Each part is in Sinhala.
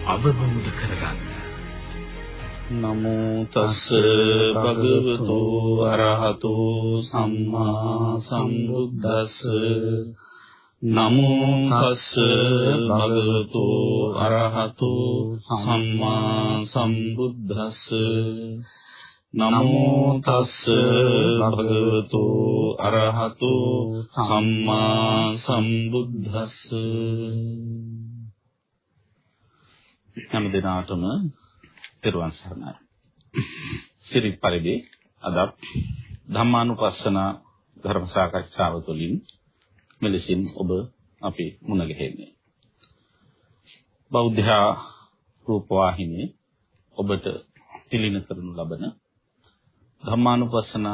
එන්න ධර්මය දකින්න අවබෝධ කරගන්න. නමෝ තස් භගවතු අරහතු සම්මා සම්බුද්දස්ස. නමෝ තස් භගවතු අරහතු සම්මා සම්බුද්දස්ස. නමෝ තස් භගවතු අරහතු සම්මා සම්බුද්දස්ස. හැම දිනාටම තෙරුවන් සරණයි. සිරිත් පරිදි අද ධම්මානුපස්සන ධර්ම සාකච්ඡාව තුළින් මෙලෙසින් ඔබ අපි මුණ ගැහෙන්නේ. බෞද්ධ රූපවාහිනියේ ඔබට තිලින කරනු ලබන ධම්මානුපස්සන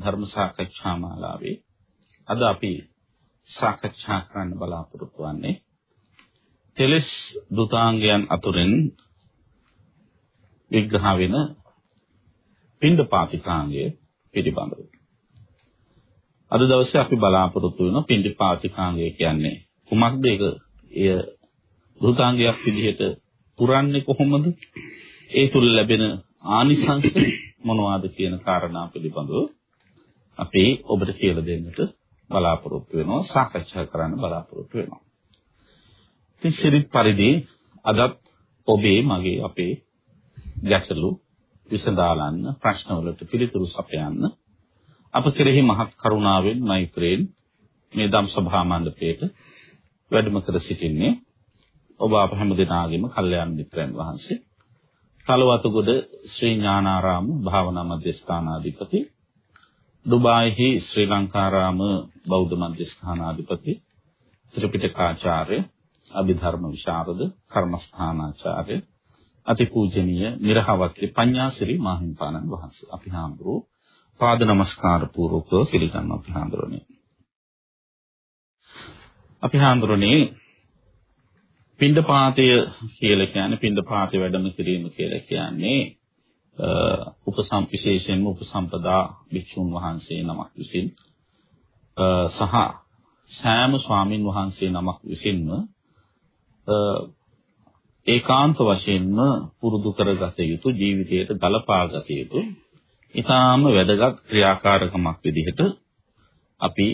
ධර්ම සාකච්ඡා මාලාවේ අද අපි සාකච්ඡා කරන්න බලාපොරොත්තු වෙන්නේ තෙලස් දුතාංගයන් අතුරෙන් විග්‍රහ වෙන පින්ඩපාතිකාංගය පිළිබඳව. අද දවසේ අපි බලාපොරොත්තු වෙන පින්ඩපාතිකාංගය කියන්නේ කුමක්ද ඒක? එය දුතාංගයක් විදිහට පුරන්නේ කොහොමද? ඒ තුල ලැබෙන ආනිසංස මොනවාද කියන කාරණා පිළිබඳව අපි ඔබට කියලා දෙන්නට බලාපොරොත්තු වෙනවා සාකච්ඡා කරන්න බලාපොරොත්තු වෙනවා. ඉතින් සිරිත් පරිදි අදත් ඔබේ මගේ අපේ ගැටලු විසඳාලන්න ප්‍රශ්නවලට පිළිතුරු සපයන්න. අප කෙරෙහි මහත් කරුණාවෙන් මෛත්‍රියෙන් මේ ධම් සභා මණ්ඩපයේට වැඩම කර සිටින්නේ ඔබ අප හැම දිනාගෙම කල්යාණ මිත්‍රයන් වහන්සේ. තලවතුගොඩ ශ්‍රී ඥානාරාම භාවනා මධ්‍යස්ථානාධිපති. ඩුබායිහි ශ්‍රී ලංකාරාම බෞද්ධ මධ්‍යස්ථානාධිපති. ත්‍රිපිටකාචාර්ය අභිධර්ම විශාරද කර්මස්ථානාචාර්ය අතිපූජනීය නිර්හවත්ති පඤ්ඤාසිරි මාහිම්පාණන් වහන්සේ. අපි හාමුදුරු පාද නමස්කාර පූර්වකව පිළිගන්නවා අපි හාමුදුරනේ. අපි හාමුදුරනේ පින්ඩපාතය කියලා කියන්නේ පින්ඩපාතේ වැඩම කිරීම කියලා කියන්නේ උපසම් විශේෂයෙන්ම උපසම්පදා භික්ෂුන් වහන්සේ නමක් විසින් සහ සෑම ස්වාමින් වහන්සේ නමක් විසින්ම ඒකාන්ත වශයෙන්ම පුරුදු කරගත යුතු ජීවිතයට ගලපාගත යුතු ඊටාම වැදගත් ක්‍රියාකාරකමක් විදිහට අපි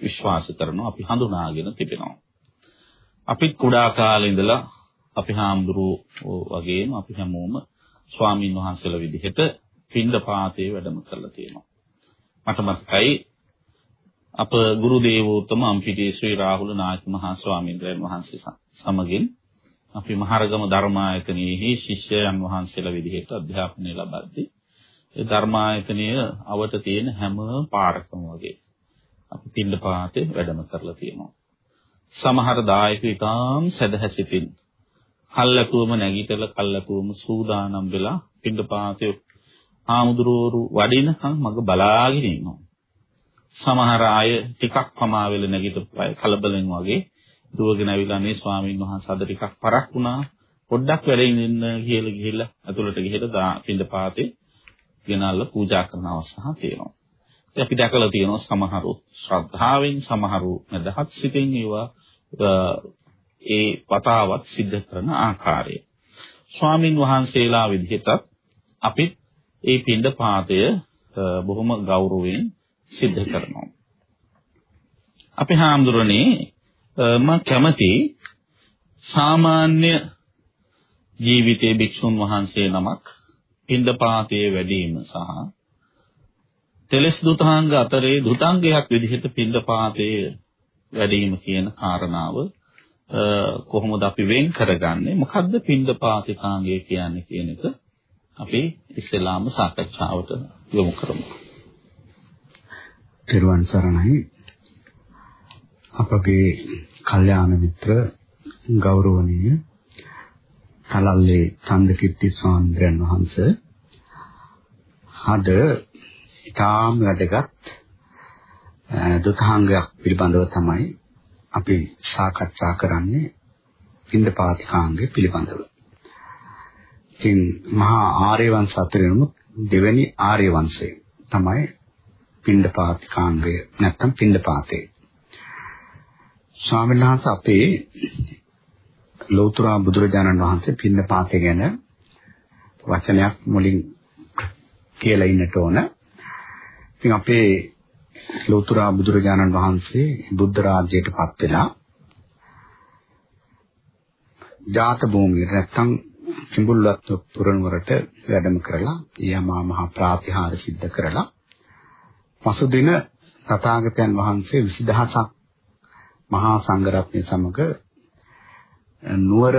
විශ්වාස කරනවා අපි හඳුනාගෙන තිබෙනවා අපි කුඩා කාලේ ඉඳලා අපි හාමුදුරුවෝ වගේම අපි හැමෝම ස්වාමින් වහන්සේලා විදිහට පින්දපාතේ වැඩම කරලා තියෙනවා. මට මතකයි අප ගුරු දේවෝත්තම අම්පිටි ශ්‍රී රාහුල නායක මහා ස්වාමීන් වහන්සේ සමගින් අපි මහරගම ධර්මායතනයේහි ශිෂ්‍යයන් වහන්සේලා විදිහට අධ්‍යාපනය ලබද්දී ඒ ධර්මායතනය අවට තියෙන හැම පාරකම වගේ අපි පින්දපාතේ වැඩම කරලා තියෙනවා. සමහර දායක ඉතාම සදහැසිතින් කල්ලාතුවම නැගිටලා කල්ලාතුවම සූදානම් වෙලා පිටපාතේ ආමුදුරෝරු වඩිනකන් මග බලාගෙන ඉන්නවා. සමහර අය ටිකක් පමා වෙල නැගිටපු අය කලබලෙන් වගේ දුවගෙන ඇවිල්ලා මේ ස්වාමීන් වහන්සේ අද ටිකක් පරක් වුණා. පොඩ්ඩක් වැඩින් ඉන්න කියලා ගිහිල්ලා ඇතුළට ගිහිල්ලා පිටපාතේ ගෙනල්ලා පූජා කරන අවස්ථා තියෙනවා. අපි දැකලා තියෙනවා සමහරු ශ්‍රද්ධාවෙන් සමහරු මදහත් සිතින් ඒවා ඒ වතාවත් සිද්ධ කරන ආකාරය. ස්වාමින් වහන්සේලා විදිහටත් අපි ඒ පින්ඩ පාතය බොහොම ගෞරවයෙන් සිද්ධ කරනවා. අපි හාමුදුරනේ මම කැමති සාමාන්‍ය ජීවිතයේ භික්ෂුන් වහන්සේ නමක් පින්ඩ පාතයේ වැඩිම සහ තෙලස් දුතාංග අතරේ දුතාංගයක් විදිහට පින්දපාතයේ වැඩිම කියන කාරණාව කොහොමද අපි වෙන් කරගන්නේ මොකද්ද පින්දපාතිකාංගය කියන්නේ කියන එක අපි ඉස්සෙල්ලාම සාකච්ඡාවට යොමු කරමු. ත්‍රිවන් සරණයි අපගේ කල්යාණ මිත්‍ර ගෞරවනීය කලල්ලේ චන්දකිත්ති ස්වාමීන් වහන්සේ අද ඊටාම් වැදගත් දුතාංගයක් පිළිබඳව තමයි අපි සාකච්ඡා කරන්නේ පින්දපාතිකාංගය පිළිබඳව. ඉතින් මහා ආර්ය වංශ අතරිනුම දෙවෙනි ආර්ය වංශය තමයි පින්දපාතිකාංගය නැත්නම් පින්දපාතේ. ස්වාමීන් වහන්සේ අපේ ලෞතර බුදුරජාණන් වහන්සේ පින්නපාතේ ගැන වචනයක් මුලින් කියලා ඉන්නට ඕන. ඉතින් අපේ ලෞතර බුදුරජාණන් වහන්සේ බුද්ධ රාජ්‍යයට පත් වෙලා ජාත භූමියට නැත්තම් කිඹුල්වත් පුරනුවරට වැඩම කරලා යමා මහ ප්‍රාතිහාර සිද්ධ කරලා පසුදින තථාගතයන් වහන්සේ 20000ක් මහා සංඝරත්නය සමග නුවර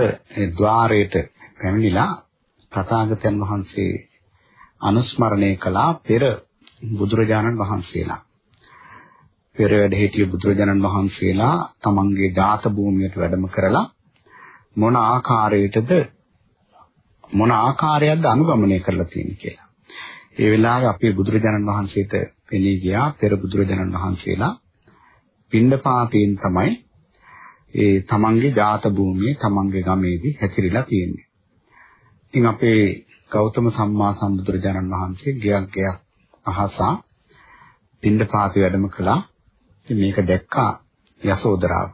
ద్వාරයට පැමිණිලා තථාගතයන් වහන්සේ අනුස්මරණය කළා පෙර බුදුරජාණන් වහන්සේලා පෙර වැඩ සිටිය බුදුරජාණන් වහන්සේලා තමන්ගේ ජාත භූමියට වැඩම කරලා මොන ආකාරයකටද මොන ආකාරයක්ද අනුගමනය කරලා තියෙන්නේ කියලා. ඒ වෙලාවේ අපේ බුදුරජාණන් වහන්සේට පෙනී ගියා පෙර බුදුරජාණන් වහන්සේලා පින්නපාතයෙන් තමයි ඒ තමන්ගේ ජාත භූමියේ තමන්ගේ ගමේදී හැතිරිලා තියෙන්නේ. ඉතින් අපේ ගෞතම සම්මා සම්බුදුරජාණන් වහන්සේ ගයක් ගයක් අහසා පින්නපාතේ වැඩම කළා. ඉතින් මේක දැක්කා යසෝදරාව.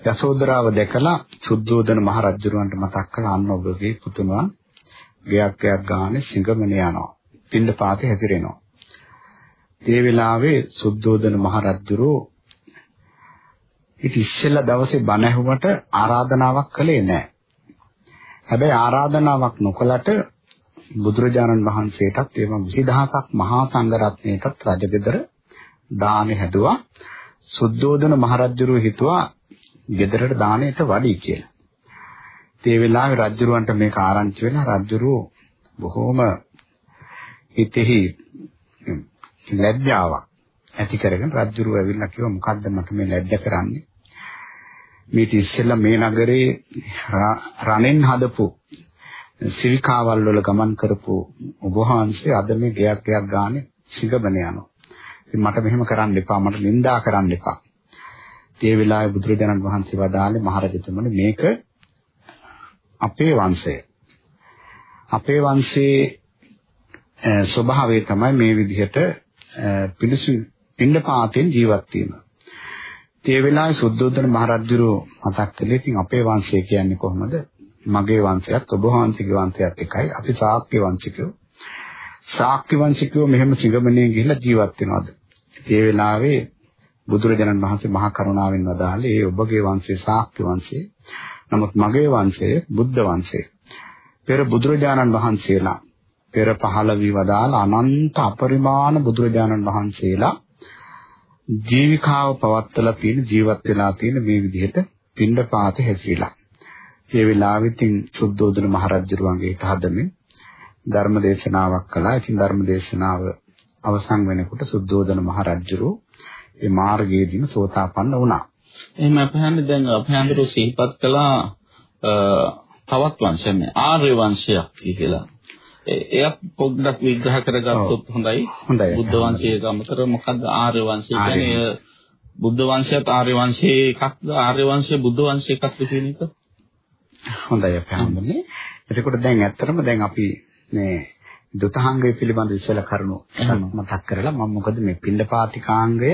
යසෝදරාව දැකලා සුද්ධෝදන මහ රජුරවන්ට මතක් කළා අන්න ඔබගේ පුතුණා ගයක් ගයක් ගානේ සිඟමන යනවා. පින්ඩ පාතේ හැතිරෙනවා. ඒ වෙලාවේ සුද්ධෝදන මහ රජුරෝ ඉතින් ඉස්සෙල්ලා දවසේ බණ ඇහුවට ආරාධනාවක් කළේ නැහැ. හැබැයි ආරාධනාවක් නොකලට බුදුරජාණන් වහන්සේටත් එවම 20000ක් මහා සංඝරත්නයටත් රජගෙදර දානෙ හැදුවා. සුද්ධෝදන මහ රජුරෝ හිතුවා ගෙදරට දාණයට වඩි කියලා. ඒ වෙලාවේ රජුරවන්ට මේක ආරංචි වෙලා රජුරෝ බොහොම හිතෙහි ලැජ්ජාවක් ඇති කරගෙන රජුරෝ ඇවිල්ලා කිව්වා මොකද්ද මට මේ ලැජ්ජ කරන්නේ? මේ ඉස්සෙල්ලා මේ නගරේ රණෙන් හදපු සිවිකාවල් වල ගමන් කරපු ඔබ වහන්සේ අද මේ ගයක් ගයක් ගානේ සිගබන යනවා. ඉතින් මට මෙහෙම කරන්න එපා මට නිඳා කරන්න එපා. ඒ වෙලාවේ බුදුරජාණන් වහන්සේ වදාළේ මහරජතුමනි මේක අපේ වංශය. අපේ වංශයේ ස්වභාවය තමයි මේ විදිහට පිළිසු පින්නපාතෙන් ජීවත් වීම. ඒ වෙලාවේ සුද්ධෝදන මහරජුරෝ මතක් කළේ ඉතින් අපේ වංශය කියන්නේ කොහොමද? මගේ වංශයත් ඔබ වහන්සේගේ වංශයත් එකයි. අපි ශාක්‍ය වංශිකයෝ. ශාක්‍ය වංශිකයෝ මෙහෙම සිගමනේ ගිහිල්ලා ජීවත් වෙනවද? ඒ වෙලාවේ බුදුරජාණන් වහන්සේ මහා කරුණාවෙන් වදාළේ ඒ ඔබගේ වංශය ශාක්‍ය වංශය. නමුත් මගේ වංශය බුද්ධ වංශය. පෙර බුදුරජාණන් වහන්සේලා පෙර පහළ වී වදාළ අනන්ත අපරිමාණ බුදුරජාණන් වහන්සේලා ජීවිකාව පවත්වලා තියෙන ජීවත් වෙලා තියෙන මේ විදිහට පින්ඩපාත හැසිරීලා. ඒ වෙලාවෙත් සුද්ධෝදන මහරජුරුවන්ගේ හිත හදමින් ධර්ම දේශනාවක් කළා. ඉතින් ධර්ම දේශනාව අවසන් වෙනකොට සුද්ධෝදන මහරජුරුවෝ ඒ මාර්ගයේදීම සෝතාපන්න වුණා. එහෙම අපහන්නේ දැන් අපහන්දරු සිහිපත් කළා තවත් වංශයක් ආර්ය වංශයක් කියලා. එයත් පොඩ්ඩක් විග්‍රහ කරගත්තොත් හොඳයි. බුද්ධ වංශයට අමතර මොකද්ද ආර්ය වංශය කියන්නේ? බුද්ධ වංශයත් ආර්ය වංශයේ එකක්ද ආර්ය වංශය බුද්ධ වංශයේ එකක්ද කියන එක? හොඳයි අපි හඳුන්නේ. එතකොට දැන් ඇත්තටම දැන් අපි මේ දුතහාංගය පිළිබඳ ඉස්සෙල්ලා කරුණු මතක් කරලා මම මොකද මේ පින්ඩපාතිකාංගය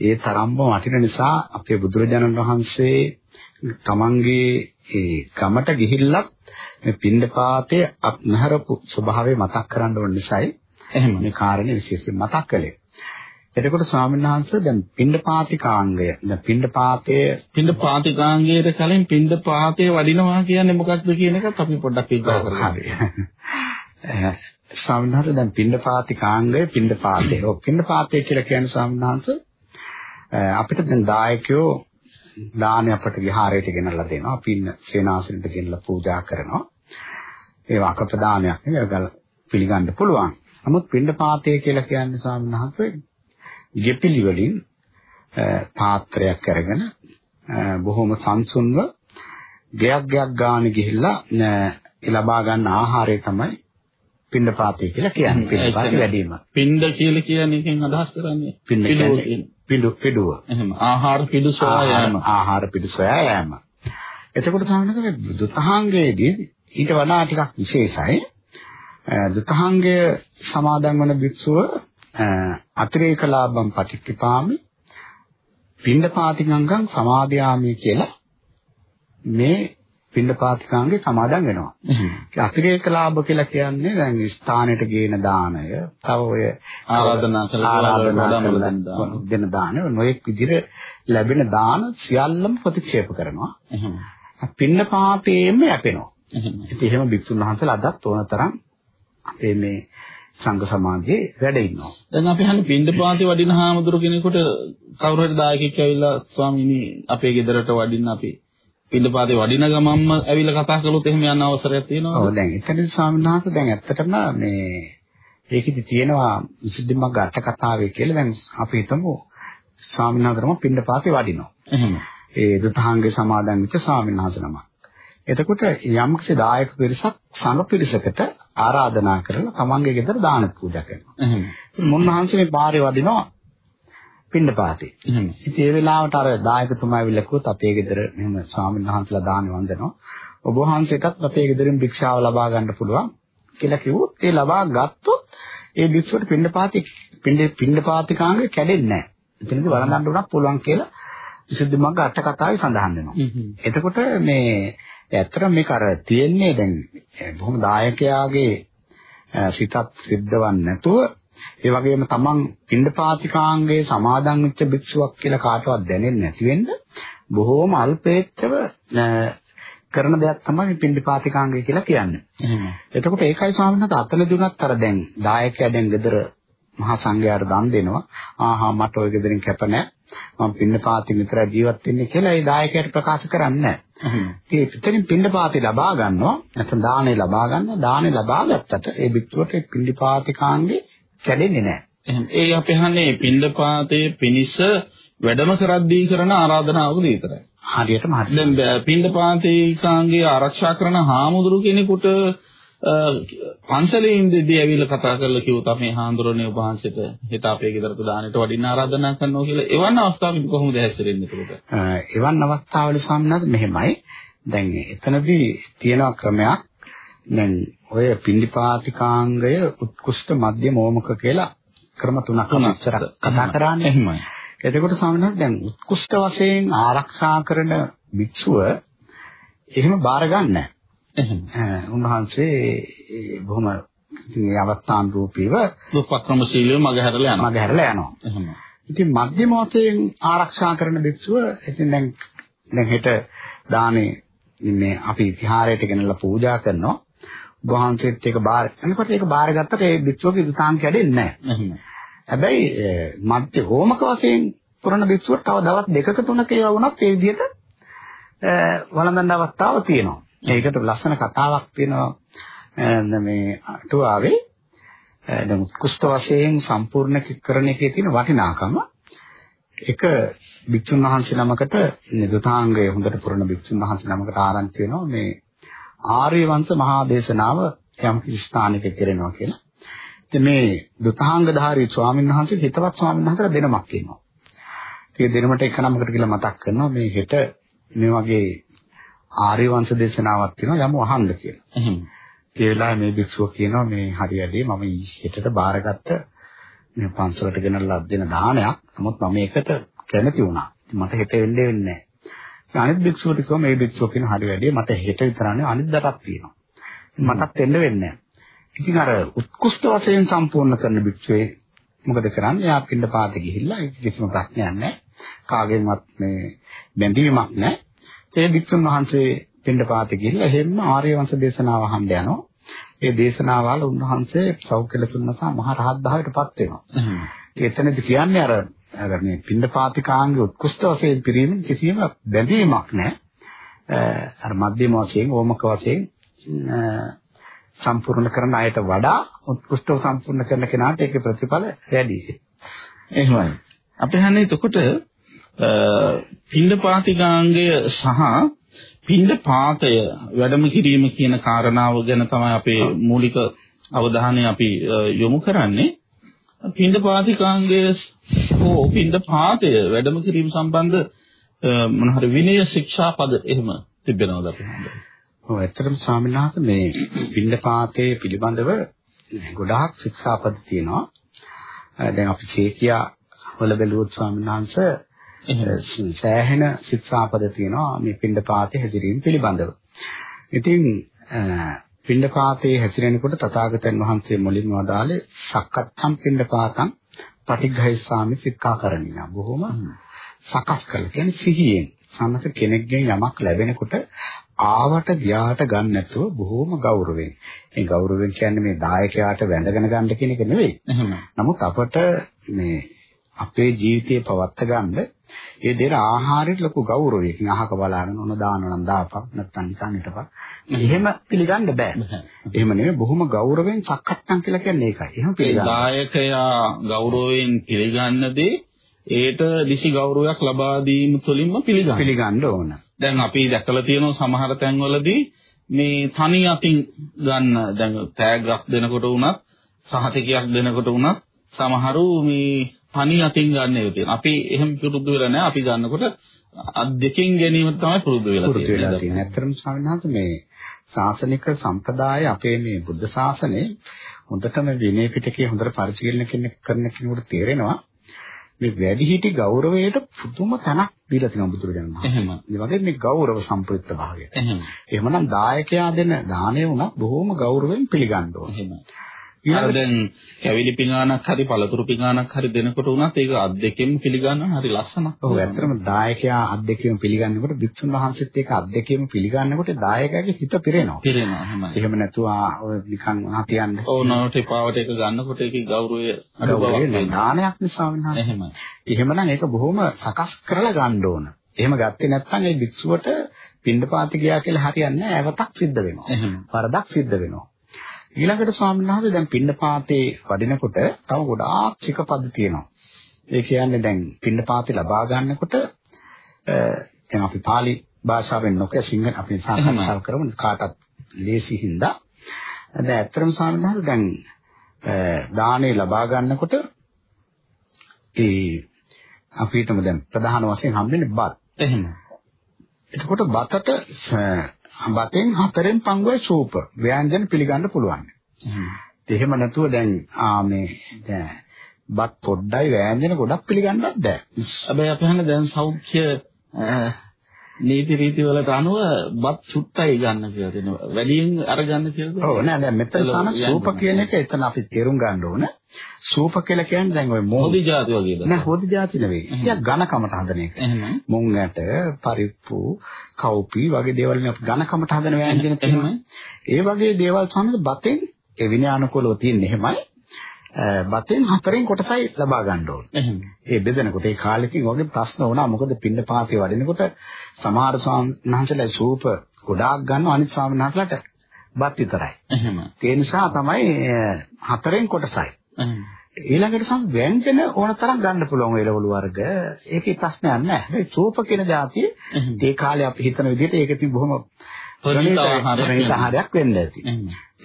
ඒ තරම්ම වටින නිසා අපේ බුදුරජාණන් වහන්සේ තමන්ගේ ඒ ගමට ගිහිල්ලත් මේ පින්ඩපාතයේ අත්නහරපු ස්වභාවය මතක් කරන්න ඕන නිසායි එහෙම මේ කාරණේ විශේෂයෙන් මතක් කළේ. එතකොට ස්වාමීන් වහන්සේ දැන් පින්ඩපාතිකාංගය දැන් පින්ඩපාතයේ පින්ඩපාතිකාංගයට කලින් පින්ඩපාතයේ වඩිනවා කියන්නේ මොකක්ද කියන එකත් අපි පොඩ්ඩක් විග්‍රහ කරමු. ස්වාමීන් වහන්සේ දැන් පින්ඩපාතිකාංගය පින්ඩපාතේ. ඔව් පින්ඩපාතේ කියලා කියන්නේ ස්වාමීන් වහන්සේ අපිට දැන් දායකයෝ දානි අපට විහාරයට ගෙනල්ලා දෙනවා. පින්න සේනාසනෙට ගෙනල්ලා පූජා කරනවා. ඒවා අකපදානයක් නෙවෙයි පිළිගන්න පුළුවන්. නමුත් පින්ඩපාතේ කියලා කියන්නේ ස්වාමීන් වහන්සේ ගෙපිලි වලින් පාත්‍රයක් අරගෙන බොහොම සංසුන්ව ගයක් ගයක් ගානේ ගිහිල්ලා ලබා ගන්න ආහාරය තමයි පින්ඩපාතය කියලා කියන්නේ. පින්ඩපාතය වැඩිම. පින්ඩ කියලා කියන්නේ එකෙන් අදහස් කරන්නේ. පින්ඩ කියන්නේ පිඩු පිඩුව. එහෙම. ආහාර පිඩු සොයා යෑම. ආහාර පිඩු සොයා යෑම. එතකොට සාමාන්‍යයෙන් දුතහාංගයේදී ඊට වඩා ටිකක් විශේෂයි. දුතහාංගය සමාදන් වන භික්ෂුව අතිරේක ලාභම් පටික්කපාමි පින්ඩපාතිකංගම් සමාදියාමි කියලා මේ පින්ඩපාතිකාංගේ සමාදන් වෙනවා. අතිරේක ලාභ කියලා කියන්නේ දැන් ස්ථානෙට ගේන දාණය, තව ඔය ආරාධනා කරලා දෙන දාණය, නොඑක් විදිහට ලැබෙන දාන සියල්ලම ප්‍රතික්ෂේප කරනවා. එහෙම. පින්ඩපාතේම යැපෙනවා. ඉතින් එහෙම භික්ෂුන් වහන්සේලා අදත් ඕනතරම් අපේ මේ සංඝ සමාජයේ වැඩ ඉන්නවා. දැන් අපි හන්නේ පින්දපාතේ වඩින හාමුදුරු කෙනෙකුට කවුරු හරි දායකයෙක් ඇවිල්ලා ස්වාමීනි අපේ ගෙදරට වඩින්න අපි පින්දපාතේ වඩින ගමන්ම ඇවිල්ලා කතා කළොත් එහෙම යන අවසරයක් තියෙනවද? ඔව් දැන් එතනදී ස්වාමීන් වහන්සේ දැන් ඇත්තටම මේ ඒකෙදි තියෙනවා විසුද්ධි මග්ග අට කතාවේ කියලා දැන් අපි හිතමු ස්වාමීන් වහන්සේම පින්දපාතේ වඩිනවා. එහෙම. ඒ දුතාංගේ සමාදන් වෙච්ච ස්වාමීන් වහන්සේ නමක්. එතකොට යම්කිසි දායක පිරිසක් සංඝ පිරිසකට ආරාධනා කරලා තමන්ගේ ගෙදර දාන පූජා කරනවා. එහෙම. මුන්වහන්සේ මේ පාරේ වදිනවා පින්නපාතේ. ඉතින් ඒ වෙලාවට අර දායකතුමා ඇවිල්ලා කිව්වොත් අපේ ගෙදර මෙහෙම ස්වාමීන් වහන්සේලා දාන වන්දනවා. ඔබ වහන්සේටත් අපේ ගෙදරින් භික්ෂාව ලබා ගන්න පුළුවන් කියලා කිව්වොත් ඒ ලබා ගත්තොත් ඒ භික්ෂුවට පින්නපාතේ පින්න පින්නපාතිකාංගේ කැඩෙන්නේ නැහැ. එතනදී වළඳන්න උනත් පුළුවන් කියලා විසුද්ධි මග්ග අට කතාවේ සඳහන් වෙනවා. එතකොට මේ ඇත්තට මේක අර තියෙන්නේ දැන් බොහොම දායකයාගේ සිතත් සිද්ධවන්නේ නැතුව ඒ වගේම තමන් පින්ඩපාතිකාංගයේ සමාදන් වෙච්ච භික්ෂුවක් කියලා කාටවත් දැනෙන්නේ නැති වෙන්න බොහෝම අල්පේච්ඡව කරන දෙයක් තමයි පින්ඩපාතිකාංගය කියලා කියන්නේ. එතකොට ඒකයි ස්වාමීන් වහන්සේ අතනදී උනත් අර දැන් දායකයා දැන් ගෙදර මහා සංඝයාට දන් දෙනවා. ආහා මට ওই ගෙදරින් කැප නැහැ. මම පින්නපාති විතරයි ජීවත් වෙන්නේ කියලා ඒ දායකයාට ප්‍රකාශ කරන්නේ නැහැ. ඒ පිටින් පින්නපාති ලබා ගන්නවා. නැත්නම් දාණය ලබා ගන්නවා. දාණය ලබා ගත්තට ඒ භික්ෂුවට පින්ඩපාතිකාංගේ කැඩෙන්නේ නැහැ. එහෙනම් ඒ අපි අහන්නේ පින්දපාතේ පිනිස වැඩම කරද්දී කරන ආරාධනාවක විතරයි. හරියටම හරි. දැන් පින්දපාතේකාංගේ ආරක්ෂා කරන හාමුදුරු කෙනෙකුට පන්සලේ ඉඳදී ඇවිල්ලා කතා කරලා කිව්වොත් අපේ හාමුදුරනේ වහන්සේට හෙට අපේ ගෙදරට දාන්නට වඩින්න ආරාධනා කරනවා කියලා එවන් අවස්ථාවකදී කොහොමද හැසිරෙන්නේ එතකොට? එවන් අවස්ථාවල සම්මත මෙහෙමයි. දැන් එතනදී තියෙන ක්‍රමයක් දැන් ඔය පින්ඩිපාතිකාංගය උත්කෘෂ්ඨ මධ්‍යම ඕමක කියලා ක්‍රම තුනක් ඉස්සර කතා කරානේ. එහෙමයි. එතකොට ස්වාමීන් වහන්සේ දැන් උත්කෘෂ්ඨ වශයෙන් ආරක්ෂා කරන භික්ෂුව එහෙම බාර ගන්න. උන්වහන්සේ බොහොම ඉතින් ඒ අවස්ථාන් රූපීව දුප්පක්‍රමශීලීව මගහැරලා යනවා. මගහැරලා යනවා. එහෙම. ඉතින් මධ්‍යම වශයෙන් ආරක්ෂා කරන භික්ෂුව ඉතින් දැන් දැන් හෙට දානේ මේ අපි විහාරයට ගෙනල්ලා පූජා කරනවා. වහන්සේත් ඒක බාර එනකොට ඒක බාරගත්තට ඒ භික්ෂුවගේ ඉස්තාන් කැඩෙන්නේ නැහැ. හැබැයි මධ්‍ය හෝමක වශයෙන් පුරණ භික්ෂුවට තව දවස් දෙකක තුනක ඒවා වුණත් ඒ විදිහට වළඳන අවස්ථාව තියෙනවා. ඒකට ලස්සන කතාවක් තියෙනවා මේ අටුවාවේ දැන් උත්කෘෂ්ඨ වශයෙන් සම්පූර්ණ කරන එකේ තියෙන වටිනාකම එක භික්ෂුන් වහන්සේ නමකට නිදුතාංගය හොඳට පුරන භික්ෂුන් වහන්සේ නමකට ආරංචි වෙනවා මේ ආර්ය වංශ මහා දේශනාව යම් ස්ථානයක කෙරෙනවා කියලා. ඉතින් මේ දුතාංගධාරී ස්වාමීන් වහන්සේ හිතවත් ස්වාමීන් වහන්සේලා දෙනමක් ඉන්නවා. ඉතින් දෙනමට එක නමකට කියලා මතක් කරනවා මේ හෙට මේ වගේ ආර්ය වංශ දේශනාවක් තියෙනවා යමු අහන්න කියලා. එහෙම. ඒ වෙලාවේ මේ භික්ෂුව කියනවා මේ හරියදී මම හෙටට බාරගත්ත මේ පන්සලට ගෙනල්ලා දෙන දානයක්. නමුත් මම ඒකට කැමති වුණා. මට හෙට වෙන්නේ නැහැ. අනිත් භික්ෂුවට කිව්වා මේ භික්ෂුව කියන හරි වැඩේ මට හෙට විතරනේ අනිද්දාටත් තියෙනවා. මටත් එන්න වෙන්නේ ඉතින් අර උත්කෘෂ්ඨ වශයෙන් සම්පූර්ණ කරන භික්ෂුවේ මොකද කරන්නේ? එයා පින්න පාත ගිහිල්ලා කිසිම ප්‍රශ්නයක් නැහැ. කාගෙන්වත් මේ බැඳීමක් නැහැ. ඒ භික්ෂුන් වහන්සේ පින්න පාත ගිහිල්ලා එහෙම්ම ආර්ය වංශ දේශනාව අහන්න යනවා. ඒ දේශනාවල උන්වහන්සේ සෞඛ්‍යලසුන්නසා මහ රහත් භාවයටපත් වෙනවා. එතනදි කියන්නේ අර අර මේ පින්ඩපාතිකාංග උත්කෘෂ්ඨ වශයෙන් පිරීමෙන් කිසියම් බැඳීමක් නැහැ. අර මධ්‍යම වශයෙන් ඕමක වශයෙන් සම්පූර්ණ කරන අයට වඩා උත්කෘෂ්ඨව සම්පූර්ණ කරන කෙනාට ඒකේ ප්‍රතිඵල වැඩි. එහෙමයි. අපි හන්නේ එතකොට පින්ඩපාතිකාංගය සහ පින්ඩපාතය වැඩම කිරීම කියන කාරණාව ගැන තමයි අපේ මූලික අවධානය අපි යොමු කරන්නේ. පින්ඩපාතිකාංගය හෝ පින්ඩපාතය වැඩම කිරීම සම්බන්ධ මොන හරි විනය ශික්ෂා පද එහෙම තිබෙනවද අපි හඳුනන්නේ? ඔව් ඇත්තටම ස්වාමීන් වහන්සේ මේ පින්ඩපාතයේ පිළිබඳව ගොඩාක් ශික්ෂා පද තියෙනවා. දැන් අපි චේකියා වල බැලුවොත් ස්වාමීන් වහන්සේ සෑහෙන ශික්ෂාපද තියෙනවා මේ පින්ඩපාතේ හැසිරීම පිළිබඳව. ඉතින් පින්ඩපාතේ හැසිරෙනකොට තථාගතයන් වහන්සේ මුලින්ම වදාළේ සක්කත්තම් පින්ඩපාතං පටිඝයිස්සාමි සික්ඛාකරණිය. බොහොම සකස් කළ කියන්නේ සිහියෙන් සම්මත කෙනෙක්ගෙන් යමක් ලැබෙනකොට ආවට ගියාට ගන්න නැතුව බොහොම ගෞරවයෙන්. මේ ගෞරවයෙන් කියන්නේ මේ දායකයාට වැඳගෙන ගන්න කියන එක නෙවෙයි. නමුත් අපට මේ අපේ ජීවිතේ පවත්ත ගන්න ඒ දෙර ආහාරයට ලොකු ගෞරවයකින් අහක බලාගෙන ඔන දානවා නම් දාපක් නැත්නම් නිකන් හිටපක්. එහෙම පිළිගන්න බෑ. එහෙම නෙවෙයි බොහොම ගෞරවයෙන් සක්කත්තම් කියලා කියන්නේ ඒකයි. එහෙම පිළිගන්න. දායකයා ගෞරවයෙන් පිළිගන්න දේ ඒට දිසි ගෞරවයක් ලබා දීම තුළින්ම පිළිගන්න. පිළිගන්න ඕන. දැන් අපි දැකලා තියෙනවා සමහර තැන්වලදී මේ තනි අතින් ගන්න දැන් තෑග්ගක් දෙනකොට වුණත් සහතිකයක් දෙනකොට වුණත් සමහරු මේ තනි අතින් ගන්න ඒවා තියෙනවා. අපි එහෙම පුරුදු වෙලා නැහැ. අපි ගන්නකොට අත් දෙකෙන් ගැනීම තමයි පුරුදු වෙලා තියෙන්නේ. ඇත්තටම ස්වාමීන් වහන්සේ මේ ශාසනික සම්ප්‍රදාය අපේ මේ බුද්ධ ශාසනය හොඳටම විනය පිටකේ හොඳට පරිශීලනය කරන කෙනෙකුට තේරෙනවා මේ වැඩිහිටි ගෞරවයට පුදුම තැනක් දීලා තියෙනවා බුදුරජාණන් වහන්සේ. එහෙම. ඒ වගේ මේ ගෞරව සම්ප්‍රිත භාවය. එහෙම. එහෙමනම් දායකයා දෙන දාණය උනත් බොහොම ගෞරවයෙන් පිළිගන්න ඕනේ. එහෙම. ඊළඟ දැන් කැවිලි පිඟානක් හරි පළතුරු පිඟානක් හරි දෙනකොට උනත් ඒක අත් දෙකෙන් පිළිගන්න හරි ලස්සනක්. ඔව් ඇත්තටම දායකයා අත් දෙකෙන් පිළිගන්නකොට වික්ෂුන් වහන්සේත් ඒක අත් දෙකෙන් පිළිගන්නකොට දායකයාගේ හිත පිරෙනවා. පිරෙනවා එහෙමයි. එහෙම නැතුව ඔය නිකන් හතියන්න. ඔව් නෝට පාවට ඒක ගන්නකොට ඒකේ ගෞරවය දානයක් නිසා වෙනවා. එහෙමයි. එහෙමනම් ඒක බොහොම සකස් කරලා ගන්න ඕන. එහෙම ගත්තේ නැත්නම් ඒ භික්ෂුවට පින්ඩපාති ගියා කියලා හරියන්නේ නැහැ. ඇවතක් සිද්ධ වෙනවා. වරදක් සිද්ධ වෙනවා. ඊළඟට ස්වාමීන් වහන්සේ දැන් පින්නපාතේ වඩිනකොට තව ගොඩාක් චිකපද තියෙනවා. ඒ කියන්නේ දැන් පින්නපාතේ ලබා ගන්නකොට දැන් අපි pāli භාෂාවෙන් නොකිය සිංහල අපි සාකච්ඡා කරමු කාටත් ලේසි හින්දා. දැන් ඇත්තටම ස්වාමීන් වහන්සේ දැන් දානේ ලබා ගන්නකොට ඒ අපි හිතමු දැන් ප්‍රධාන වශයෙන් හම්බෙන්නේ බත්. එහෙම. එතකොට බතට බතෙන් හතරෙන් පංගුවයි සූප ව්‍යංජන පිළිගන්න පුළුවන්. එහෙම නැතුව දැන් ආ මේ දැන් බත් පොඩ්ඩයි ව්‍යංජන ගොඩක් පිළිගන්නත් බෑ. හැබැයි අපි හන්නේ දැන් සෞඛ්‍ය නීති රීති වලට අනුව බත් චුට්ටයි ගන්න කියලා දෙනවා. වැඩියෙන් අරගන්න කියලා. ඔව් නෑ දැන් මෙතන සාන සූප කියන එක එතන අපි තේරුම් ගන්න ඕන. සූප කියලා කියන්නේ දැන් ඔය මොහොදි જાති වගේද? නෑ හොදි જાති නෙවෙයි. ටිකක් ඝනකමට හදන එක. මුං ඇට, පරිප්පු, කව්පි වගේ දේවල් නේ අපි ඝනකමට හදන වෑංජන තියෙනවා. ඒ වගේ දේවල් සමග බතෙන් ඒ විනයානුකූලව තියෙන්නේ එහෙමයි. බතෙන් හතරෙන් කොටසයි ලබා ගන්න ඕනේ. ඒ බෙදෙනකොට ඒ කාලෙකින් වගේ ප්‍රශ්න වුණා. මොකද පින්න පාතේ වඩිනකොට සමහර ස්වාමීන් සූප ගොඩාක් ගන්නවා අනිත් ස්වාමීන් බත් විතරයි. එහෙම. ඒ නිසා තමයි හතරෙන් කොටසයි. ඊළඟට සම් ව්‍යංජන ඕන තරම් ගන්න පුළුවන් එළවලු වර්ග. ඒකේ ප්‍රශ්නයක් නැහැ. මේ සූප කියන જાතිය ඒ කාලේ අපි හිතන විදිහට ඒක ඉතින් බොහොම ප්‍රණීත ආහාරයක් වෙන්න ඇති.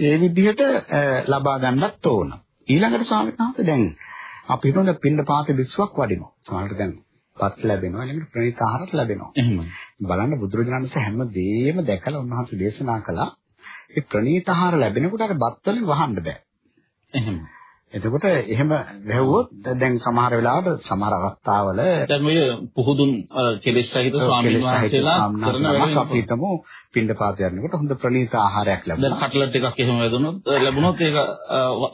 ඒ විදිහට ලබා ගන්නත් ඕන. ඊළඟට ස්වාමීන් වහන්සේ දැන් අපි හිතන පින්න පාත භික්ෂුවක් වඩිනවා. සමහරට දැන් පත් ලැබෙනවා ඊළඟට ප්‍රණීත ආහාරත් ලැබෙනවා. බලන්න බුදුරජාණන් වහන්සේ හැම දෙයක්ම දැකලා උන්වහන්සේ දේශනා කළා. ඒ ප්‍රණීත ආහාර ලැබෙනකොට අර බත් වලින් වහන්න බෑ. එහෙම. එතකොට එහෙම වැහුවොත් දැන් සමහර වෙලාවට සමහර අවස්ථාවල දැන් ඔය පුහුදුන් කෙලෙස් සහිත ස්වාමීන් වහන්සේලා කරන වැඩ අපි හිතමු පින්ඩපාත යනකොට හොඳ ප්‍රණීත ආහාරයක් ලැබුණා. දැන් කට්ලට් එකක් එහෙම වැදුනොත් ලැබුණොත් ඒක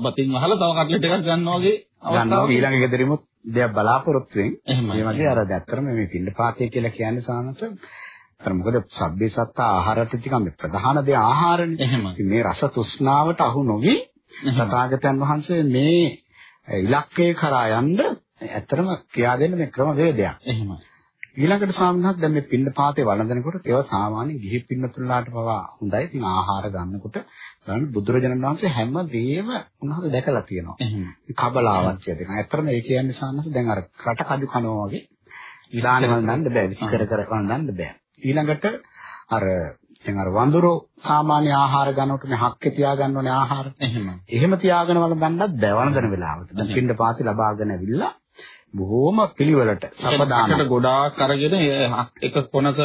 බතින් වහලා තව කට්ලට් එකක් ගන්නවා වගේ ගන්නවා ඊළඟ ගෙදරිමුත් දෙයක් බලාපොරොත්තු වෙන. මේ වගේ අර දැක්කරම මේ පින්ඩපාතය කියලා කියන්නේ සානත අර මොකද සබ්බේ සත්ත ආහාරට ටිකක් මේ ප්‍රධාන දේ ආහාරනේ. මේ රස තෘෂ්ණාවට අහු නොවි තථාගතයන් වහන්සේ මේ ඉලක්කය කරා යන්න ඇත්තටම කියා දෙන්න මේ ක්‍රම වේදයක්. එහෙමයි. ඊළඟට ස්වාමීන් දැන් මේ පින්න පාතේ වළඳනකොට ඒවා සාමාන්‍ය ගිහි පින්නතුලාට පවා හොඳයි. ඉතින් ආහාර ගන්නකොට බලන්න බුදුරජාණන් වහන්සේ හැම දෙයක්ම උන්වහන්සේ දැකලා තියෙනවා. කබලාවච්චය දෙක. ඇත්තටම ඒ කියන්නේ සාන්නස දැන් අර රට කඩු කනවා වගේ ඊළාන වළඳන්න බෑ. විසි කර කර වළඳන්න බෑ. ඊළඟට අර දැන් අර වඳුරෝ සාමාන්‍ය ආහාර ගන්නකොට මේ හක්කේ තියාගන්න ඕනේ ආහාර. එහෙම. එහෙම තියාගෙන වළඳන්නත් බෑ වළඳන වෙලාවට. දැන් පින්න පාති ලබාගෙන ඇවිල්ලා බොහොම පිළිවෙලට සපදානකට ගොඩාක් අරගෙන එක කොනක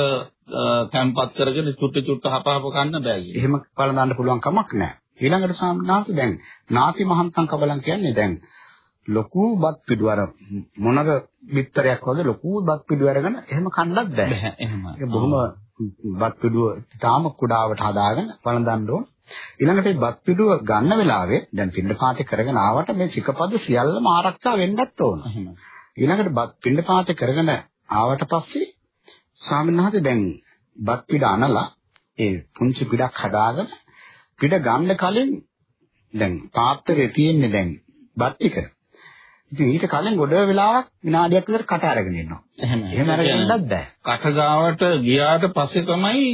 තැම්පත් කරගෙන චුට්ට චුට්ට හපහප කන්න බෑ. එහෙම වළඳන්න පුළුවන් කමක් නැහැ. ඊළඟට සාමාන්‍යයෙන් දැන් නාති මහන්තම් කබලන් කියන්නේ දැන් ලොකු බත් පිඩු අර මොනක බිත්තරයක් වගේ ලොකු බත් පිඩු අරගෙන එහෙම කන්නත්. බෑ එහෙම. ඒක බොහොම බත් පිඩුව තාම කුඩාවට හදාගෙන වළඳන්න ඕන. ඊළඟට මේ බත් පිඩුව ගන්න වෙලාවේ දැන් පින්න පාතේ කරගෙන ආවට මේ සිකපද සියල්ලම ආරක්ෂා වෙන්නත් ඕන. එහෙම. ඊළඟට බත් පින්න පාතේ කරගෙන ආවට පස්සේ ස්වාමීන් වහන්සේ දැන් බත් පිඩ අනලා ඒ පුංචි පිටක් හදාගෙන පිට ගන්න කලින් දැන් පාත්‍රයේ තියෙන්නේ දැන් බත් ටික. ඉතින් ඊට කලින් ගොඩ වෙලාවක් විනාඩියක් විතර කට අරගෙන ඉන්නවා. එහෙම. එහෙම අරගෙනත් බෑ. කටගාවට ගියාට පස්සේ තමයි.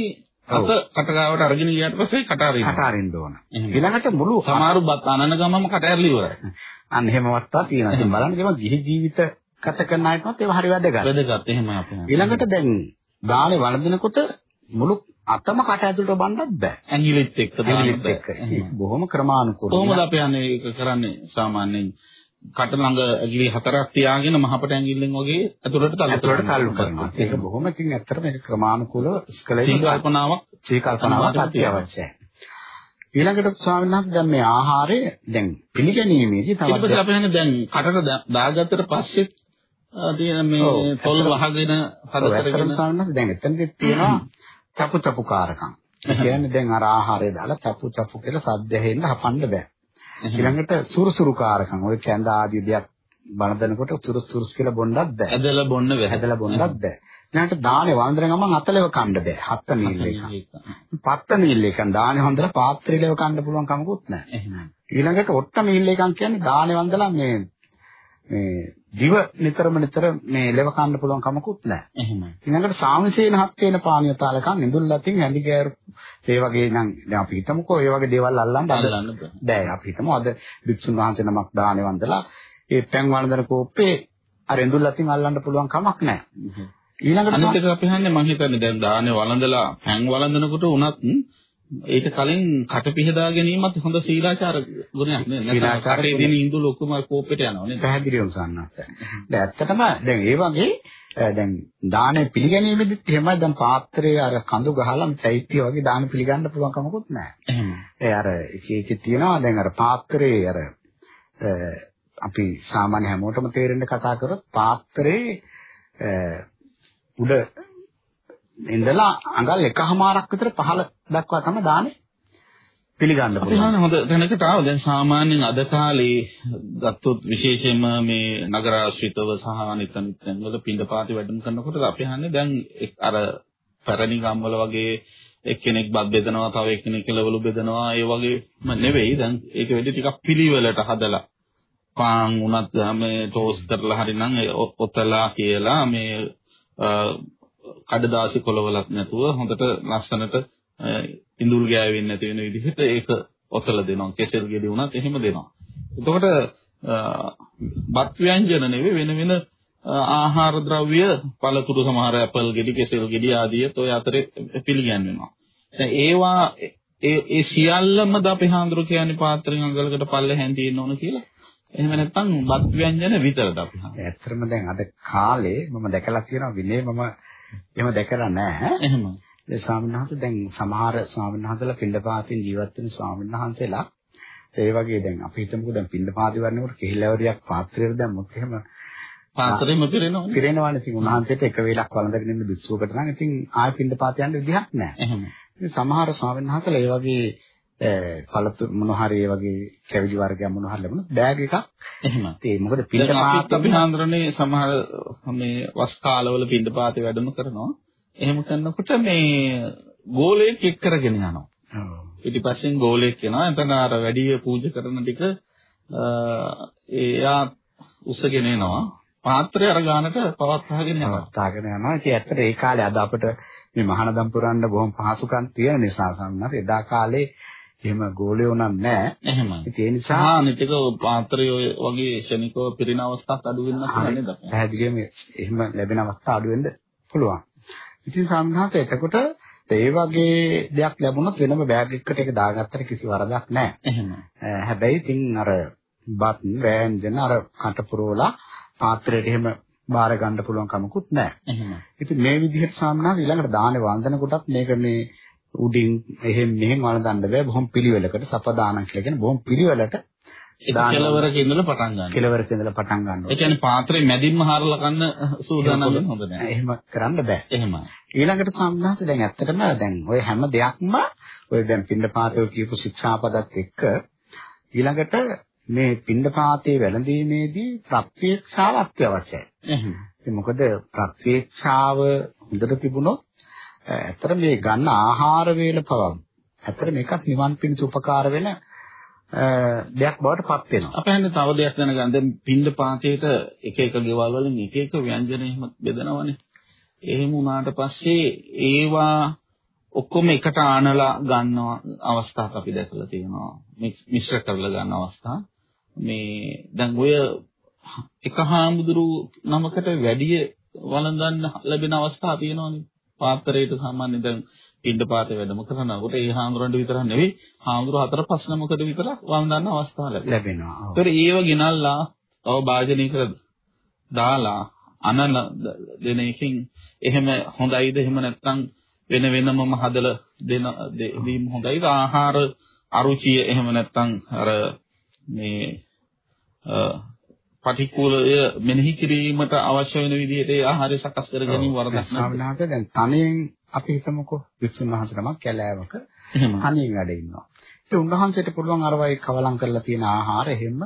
අත කටගාවට අරගෙන ගියාට පස්සේ කට අරින්න. කට අරින්න ඕන. ඊළඟට මුළු සමහරු බත් අනන ගමම කට ඇරලි ඉවරයි. අන්න එහෙම අවස්ථා තියෙනවා. ඉතින් බලන්න ඒක ගිහි ජීවිත ගත කරන අයටත් ඒක හරි වැදගත්. වැදගත් එහෙම අපේ. ඊළඟට දැන් දානේ වළඳනකොට මුළු අතම කට ඇතුළට බණ්ඩත් බෑ. ඇඟිලිත් එක්ක දාන්න ඇඟිලිත් බෑ. බොහොම ක්‍රමානුකූලව. කොහොමද අපි යන්නේ ඒක කරන්නේ සාමාන්‍යයෙන් කට ළඟ ඇඟිලි හතරක් තියාගෙන මහපට ඇඟිල්ලෙන් වගේ ඇතුළට තල්ලු ඇතුළට තල්ලු කරනවා. ඒක බොහොම ඉතින් ඇත්තට මේක ක්‍රමානුකූලව ඉස්කලේ සීකල්පනාවක් කල්පනාවක් අත්‍යවශ්‍යයි. ඊළඟට ස්වාමීන් වහන්සේ දැන් මේ ආහාරය දැන් පිළිගැනීමේදී ඊට පස්සේ තවත් අපි හන්නේ දැන් කටට දාගත්තට පස්සේ තියෙන මේ තොල් ඇත්තටම- වහගෙන ඇත්තටම හදතරගෙන ස්වාමීන් වහන්සේ දැන් එතනදි තියෙනවා චපු චපු කාරකම්. කියන්නේ දැන් අර ආහාරය දාලා චපු චපු කියලා සද්ද ඇහෙන්න හපන්න බෑ. ඊළඟට සුරුසුරු කාරකම්. ඔය කැඳ ආදී දෙයක් බලදනකොට සුරුස් සුරුස් කියලා බොන්නත් බෑ. ඇදලා බොන්න බැහැ. හැදලා බොන්නත් බෑ. ඊළඟට දානේ වන්දන ගමන් අතලෙව කන්න බෑ. හත්ත නීල් එක. පත්ත නීල් එක. දානේ වන්දලා පාත්‍රයලව කන්න පුළුවන් කමකුත් නැහැ. ඊළඟට ඔට්ට නීල් එකක් කියන්නේ දානේ වන්දලා මේ මේ දිව නිතරම නිතර මේ ලෙව කන්න පුළුවන් කමකුත් නැහැ. එහෙනම් ඊළඟට සාමසේන හත් වෙන පානීය තාලකම් ඉඳුල් ලතින් හැඳි ගෑරු ඒ වගේ නම් දැන් අපි හිතමුකෝ ඒ වගේ දේවල් අල්ලන්න අල්ලන්න බෑ. අපි හිතමු අද වික්ෂුන් වහන්සේ නමක් දානේ වන්දලා ඒ පැන් වන්දන කෝප්පේ අර ඉඳුල් ලතින් අල්ලන්න පුළුවන් කමක් නැහැ. ඊළඟට අනිත් එක අපි හන්නේ මම හිතන්නේ දැන් දානේ වළඳලා පැන් වළඳනකොට උනත් ඊට කලින් කට පිහදා ගැනීමත් හොඳ සීලාචාර ගුණයක් නේ. නැත්නම් සීලාචාර කටේ දෙන ඉඳුල ඔක්කොම කෝපෙට යනවා නේද? පැහැදිලිවම සන්නත්. දැන් ඇත්තටම දැන් ඒ වගේ දැන් දානේ පිළිගැනීමෙදිත් එහෙමයි දැන් පාත්‍රයේ අර කඳු ගහලා චෛත්‍ය වගේ දාන පිළිගන්න පුළුවන් කමකුත් නැහැ. ඒ අර එක එක තියෙනවා දැන් අර පාත්‍රයේ අර අපි සාමාන්‍ය හැමෝටම තේරෙන්න කතා කරොත් පාත්‍රයේ උඩ ඉඳලා අඟල් එකහමාරක් විතර පහළ දක්වා තමයි දාන්නේ පිළිගන්න අපි පුළුවන්. හන්නේ හොඳ තැනකට ආව. දැන් සාමාන්‍යයෙන් අද කාලේ ගත්තොත් විශේෂයෙන්ම මේ නගර ආශ්‍රිතව සහ අනිත් අනිත් තැන්වල පින්ඩපාති වැඩම කරනකොට අපි හන්නේ දැන් අර පැරණි ගම්වල වගේ එක්කෙනෙක් බත් බෙදනවා තව එක්කෙනෙක් කෙලවලු බෙදනවා ඒ වගේම නෙවෙයි දැන් ඒක වෙඩි ටිකක් පිළිවෙලට හදලා පාන් උනත් මේ ටෝස් කරලා හරිනම් ඔතලා කියලා මේ කඩදාසි කොලවලක් නැතුව හොඳට ලස්සනට අ, ඉඳුල් ගෑවෙන්නේ නැති වෙන විදිහට ඒක ඔතල දෙනවා. කෙසෙල් ගෙඩි උනත් එහෙම දෙනවා. එතකොට අ, බත් ව්‍යංජන නෙවෙයි වෙන වෙන අ, ආහාර ද්‍රව්‍ය පළතුරු සමහර ඇපල් ගෙඩි කෙසෙල් ගෙඩි ආදියත් ඔය අතරේ පිළිගන්වෙනවා. දැන් ඒවා ඒ ඒ සියල්ලමද අපි හාඳුරු කියන්නේ පාත්‍රයෙන් අඟලකට පල්ලෙහෙන් තියෙන්න ඕන කියලා. එහෙම නැත්නම් බත් ව්‍යංජන විතරද අපි හාඳුරු ඇත්තටම දැන් අද කාලේ මම දැකලා තියෙනවා විනේ මම එහෙම දැකලා නැහැ. එහෙම ඒ ස්වාමීන් දැන් සමහර ස්වාමීන් වහන්සේලා පින්ඩපාතෙන් ජීවත් වෙන ස්වාමීන් වහන්සේලා ඒ වගේ දැන් අපි හිතමුකෝ දැන් පින්ඩපාති වරනකොට කෙහිලවරියක් පාත්‍රයට දැම්මොත් එහෙම පාත්‍රෙම පිරෙනවනේ පිරෙනවානේ. ඉතින් උන්වහන්සේට එක වේලක් වළඳගෙන ඉන්න බිස්සුවකට නම් ඉතින් ආය පින්ඩපාත යන්න විදිහක් නැහැ. එහෙම ඉතින් සමහර ස්වාමීන් වහන්සේලා ඒ වගේ පළතු මොන හරි ඒ වගේ කැවිලි වර්ගයක් මොන හරි ලැබුණොත් බෑග් එකක්. එහෙම ඒ මොකද පින්ඩපාත අපි හාඳුරන්නේ සමහර මේ වස් කාලවල පින්ඩපාතේ වැඩම කරනවා. එහෙම කරනකොට මේ ගෝලයක් එක් කරගෙන යනවා. පිටිපස්සෙන් ගෝලයක් එනවා. එතන අර වැඩි පූජා කරන ටික එයා උස්සගෙන එනවා. පාත්‍රය අර ගානට පවත්වාගෙන යනවා. පවත්වාගෙන යනවා. ඉතින් ඇත්තට ඒ කාලේ අද අපිට මේ මහානදම් පුරන්න බොහොම පහසුකම් තියෙන නිසා සම්මත. එදා කාලේ එහෙම ගෝලියෝ නම් නැහැ. එහෙමයි ඒ නිසා සහ අනිතික පාත්‍රය වගේ ශනිකව පිරින අවස්ථාත් අඩු වෙන්න පුළුවන් නේද? පැහැදිලිවම එහෙම ලැබෙන අවස්ථා අඩු වෙන්න පුළුවන්. ඉතින් සම්හාත එතකොට ඒ වගේ දෙයක් ලැබුණොත් වෙනම බෑග් එකකට ඒක දාගත්තට කිසි වරදක් නැහැ. එහෙම. අਹ හැබැයි ඉතින් අර බත් වෑංජන අර කට පුරවලා පාත්‍රයට එහෙම බාර ගන්න පුළුවන් කමකුත් නැහැ. එහෙම. ඉතින් මේ විදිහට සාමනාව ඊළඟට දානේ වන්දන කොටත් මේක මේ උඩින් එහෙම මෙහෙම වළඳන්න බෑ බොහොම පිළිවෙලකට සපදානම් කියලා කියන බොහොම පිළිවෙලට ඒක කෙලවරක ඉඳලා පටන් ගන්න. කෙලවරක ඉඳලා පටන් ගන්නවා. ඒ කියන්නේ පාත්‍රේ මැදින්ම හරලා කන්න සූදානම් වෙන්න හොඳ නැහැ. එහෙම කරන්න බෑ. එහෙමයි. ඊළඟට සම්බන්ධ දැන් ඇත්තටම දැන් ඔය හැම දෙයක්ම ඔය දැන් පින්නපාතය කියපු ශික්ෂාපදත් එක්ක ඊළඟට මේ පින්නපාතේ වැළඳීමේදී ප්‍රත්‍යක්ෂාව අත්‍යවශ්‍යයි. එහෙම. මොකද ප්‍රත්‍යක්ෂාව හොඳට තිබුණොත් ඇත්තට මේ ගන්න ආහාර වේල පවම්. ඇත්තට මේකත් නිවන් පිණිස උපකාර වෙන දෙයක් බවට පත් වෙනවා. අපේ හන්ද තව දෙයක් දැනගන්න දැන් පින්ඩ පාතේට එක එක ගෙවල් වලින් එක එක ව්‍යංජන එහෙම බෙදනවනේ. එහෙම වුණාට පස්සේ ඒවා ඔක්කොම එකට ආනලා ගන්නව අවස්ථාවක් අපි දැකලා තියෙනවා. මිශ්‍ර කරලා ගන්න අවස්ථා. මේ දැන් ඔය එක හාමුදුරු නමකට වැඩි වළඳන්න ලැබෙන අවස්ථා තියෙනවනේ. පාත්‍රයට සාමාන්‍යයෙන් දැන් පින්ඩපාතේ වැඩම කරනකොට ඒ හාමුදුරන්ට විතරක් නෙවෙයි හාමුදුරු හතර පහ නමකට විතර වළඳන්න අවස්ථා ලැබෙනවා. ඒතර ඒව ගෙනල්ලා තව වාජනීකර දාලා අනන දෙන එකකින් එහෙම හොඳයිද එහෙම නැත්නම් වෙන වෙනමම හදලා දෙන දීම හොඳයිද? ආහාර අරුචිය එහෙම නැත්නම් අර මේ පටික්කුලය මෙනෙහි කිරීමට අවශ්‍ය වෙන විදිහට ඒ ආහාරය සකස් කර ගැනීම වරදක්. ස්වාමීනාට දැන් තනියෙන් අපි හිතමුකෝ වික්ෂුන් වහන්සේ නමක් කැලෑවක තනියෙන් වැඩ ඉන්නවා. ඉතින් උන්වහන්සේට පුළුවන් අර වගේ කවලම් කරලා තියෙන ආහාර එහෙම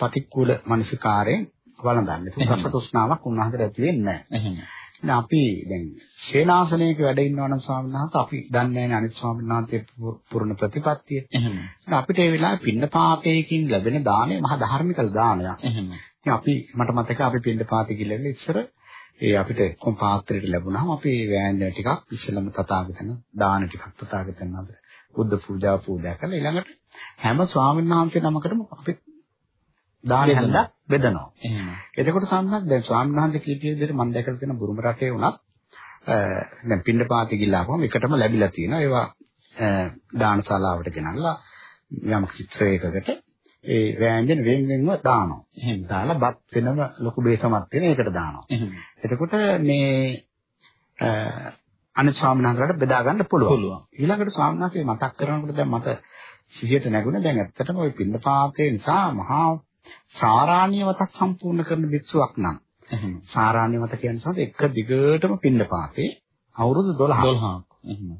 පටික්කුල මනසිකාරයෙන් වළඳන්න. ඒක රස තෘෂ්ණාවක් උන්වහන්සේට ඇති වෙන්නේ නැහැ. දැන් අපි දැන් ශේනාසනයක වැඩ ඉන්නවා නම් ස්වාමීන් වහන්සේ අපි දන්නේ නැහැ අනිත් ස්වාමීන් වහන්සේ පුරුණ ප්‍රතිපත්තිය. එහෙම. අපිට ඒ වෙලාවේ පින්න පාපයකින් ලැබෙන දාණය මහා ධාර්මික දානයක්. එහෙම. ඉතින් අපි මට මතකයි අපි පින්න පාපේ කියලා ඉස්සර ඒ අපිට කොම් පාත්‍රයට ලැබුණාම අපි වෑංජන ටිකක් ඉස්සෙල්ලම තථාගතයන් දාන ටිකක් තථාගතයන් අතර බුද්ධ පූජා පූජා කරලා ඊළඟට හැම ස්වාමීන් වහන්සේ නමකටම අපි දාන හඳක් බෙදනවා. එහෙම. එතකොට සම්මත දැන් ස්වාමීන් වහන්සේ කීපිය විදිහට මම දැකලා තියෙන බුරුම රටේ වුණත් දැන් පින්නපාති ගිල්ලාපුවම එකටම ලැබිලා තියෙනවා. ඒවා දානශාලාවට ගෙනල්ලා යම් චිත්‍රයකකට ඒ වෑංජන වෙන වෙනම දානවා. එහෙම. දාලා බත් වෙනම ලොකු බේසමක් වෙන එකට දානවා. එහෙම. එතකොට මේ අනිත් ස්වාමීන් වහන්සේලාට බෙදා ගන්න පුළුවන්. ඊළඟට ස්වාමීන් වහන්සේ මතක් කරනකොට දැන් මට සිහියට නැගුණා දැන් ඇත්තටම ওই පින්නපාතේ නිසා මහා සාරාණ්‍යවතක් සම්පූර්ණ කරන භික්ෂුවක් නම් එහෙම. සාරාණ්‍යවත කියන්නේ සමහර එක දිගටම පින්නපාතේ අවුරුදු 12ක් 12ක්. එහෙම.